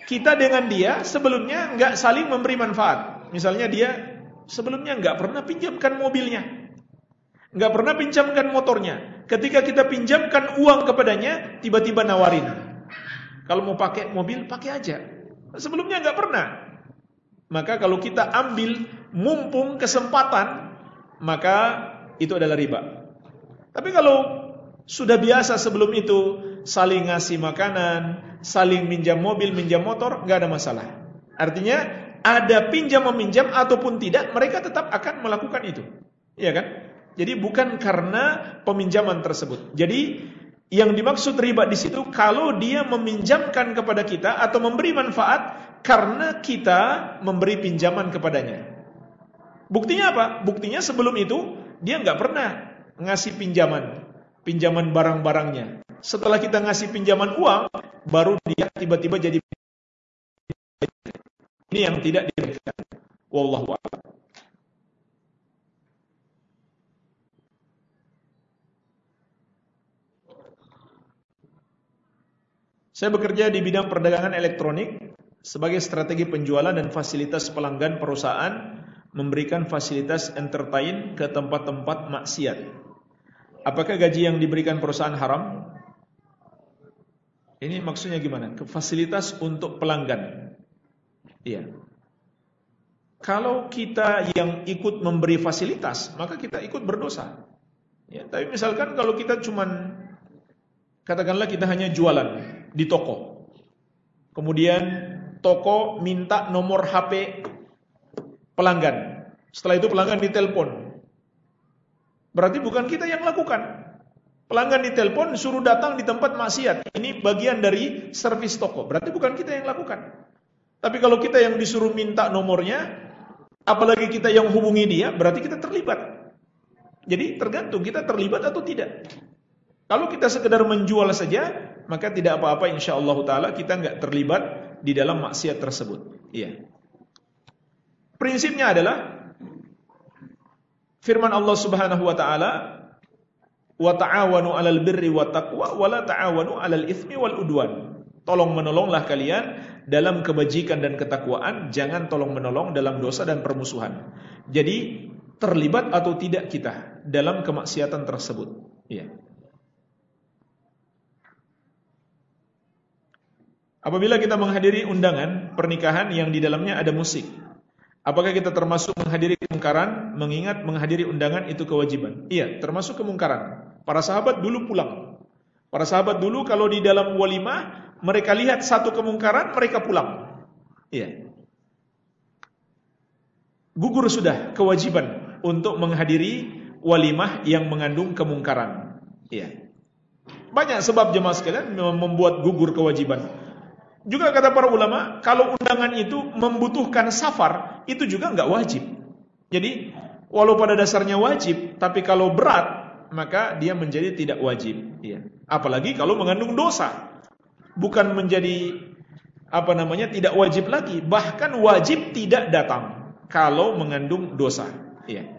kita dengan dia sebelumnya nggak saling memberi manfaat. Misalnya dia sebelumnya nggak pernah pinjamkan mobilnya, nggak pernah pinjamkan motornya. Ketika kita pinjamkan uang kepadanya, tiba-tiba nawarin. Kalau mau pakai mobil, pakai aja. Sebelumnya nggak pernah. Maka kalau kita ambil mumpung kesempatan, maka itu adalah riba. Tapi kalau sudah biasa sebelum itu saling ngasih makanan, saling minjam mobil, minjam motor, nggak ada masalah. Artinya ada pinjam meminjam ataupun tidak, mereka tetap akan melakukan itu. Iya kan? Jadi bukan karena peminjaman tersebut. Jadi yang dimaksud riba di situ kalau dia meminjamkan kepada kita atau memberi manfaat karena kita memberi pinjaman kepadanya. Buktinya apa? Buktinya sebelum itu dia nggak pernah ngasih pinjaman, pinjaman barang-barangnya. Setelah kita ngasih pinjaman uang, baru dia tiba-tiba jadi ini yang tidak diberikan. Wallahu a'lam. Saya bekerja di bidang perdagangan elektronik. sebagai strategi penjualan dan fasilitas pelanggan perusahaan memberikan fasilitas entertain ke tempat-tempat maksiat. Apakah gaji yang diberikan perusahaan haram? Ini maksudnya gimana? Ke fasilitas untuk pelanggan. Iya. Kalau kita yang ikut memberi fasilitas, maka kita ikut berdosa. Ya, tapi misalkan kalau kita cuman katakanlah kita hanya jualan di toko. Kemudian toko minta nomor HP pelanggan. Setelah itu pelanggan ditelepon. Berarti bukan kita yang lakukan. Pelanggan ditelepon suruh datang di tempat maksiat. Ini bagian dari servis toko. Berarti bukan kita yang lakukan. Tapi kalau kita yang disuruh minta nomornya, apalagi kita yang hubungi dia, berarti kita terlibat. Jadi tergantung kita terlibat atau tidak. Kalau kita sekedar menjual saja, maka tidak apa-apa insya Allah Taala kita nggak terlibat di dalam maksiat tersebut. Iya. Prinsipnya adalah firman Allah Subhanahu wa taala wa ta'awanu 'alal birri wat taqwa wa la ta'awanu 'alal itsmi wal udwan. Tolong menolonglah kalian dalam kebajikan dan ketakwaan, jangan tolong menolong dalam dosa dan permusuhan. Jadi terlibat atau tidak kita dalam kemaksiatan tersebut. Iya. Apabila kita menghadiri undangan pernikahan yang di dalamnya ada musik, apakah kita termasuk menghadiri kemungkaran? Mengingat menghadiri undangan itu kewajiban. Iya, termasuk kemungkaran. Para sahabat dulu pulang. Para sahabat dulu kalau di dalam walimah mereka lihat satu kemungkaran, mereka pulang. Iya. Gugur sudah kewajiban untuk menghadiri walimah yang mengandung kemungkaran. Iya. Banyak sebab jemaah sekalian membuat gugur kewajiban. Juga kata para ulama, kalau undangan itu membutuhkan safar, itu juga nggak wajib. Jadi, walau pada dasarnya wajib, tapi kalau berat, maka dia menjadi tidak wajib. Ya. Apalagi kalau mengandung dosa, bukan menjadi apa namanya tidak wajib lagi, bahkan wajib tidak datang kalau mengandung dosa. Ya.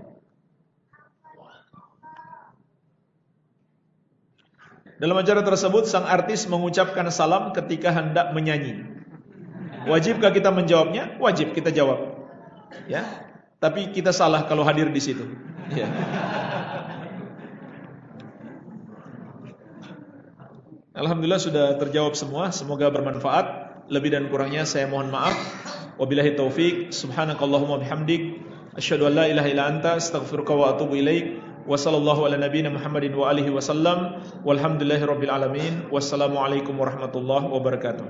Dalam acara tersebut sang artis mengucapkan salam ketika hendak menyanyi. Wajibkah kita menjawabnya? Wajib kita jawab. Ya. Tapi kita salah kalau hadir di situ. Ya. Alhamdulillah sudah terjawab semua. Semoga bermanfaat. Lebih dan kurangnya saya mohon maaf. Wabillahi taufik. Subhanakallahumma bihamdik. Asyhadu an la ilaha illa anta astaghfiruka wa atubu ilaik. وصلى الله على نبينا محمد وآله وسلم والحمد لله رب العالمين والسلام عليكم ورحمة الله وبركاته.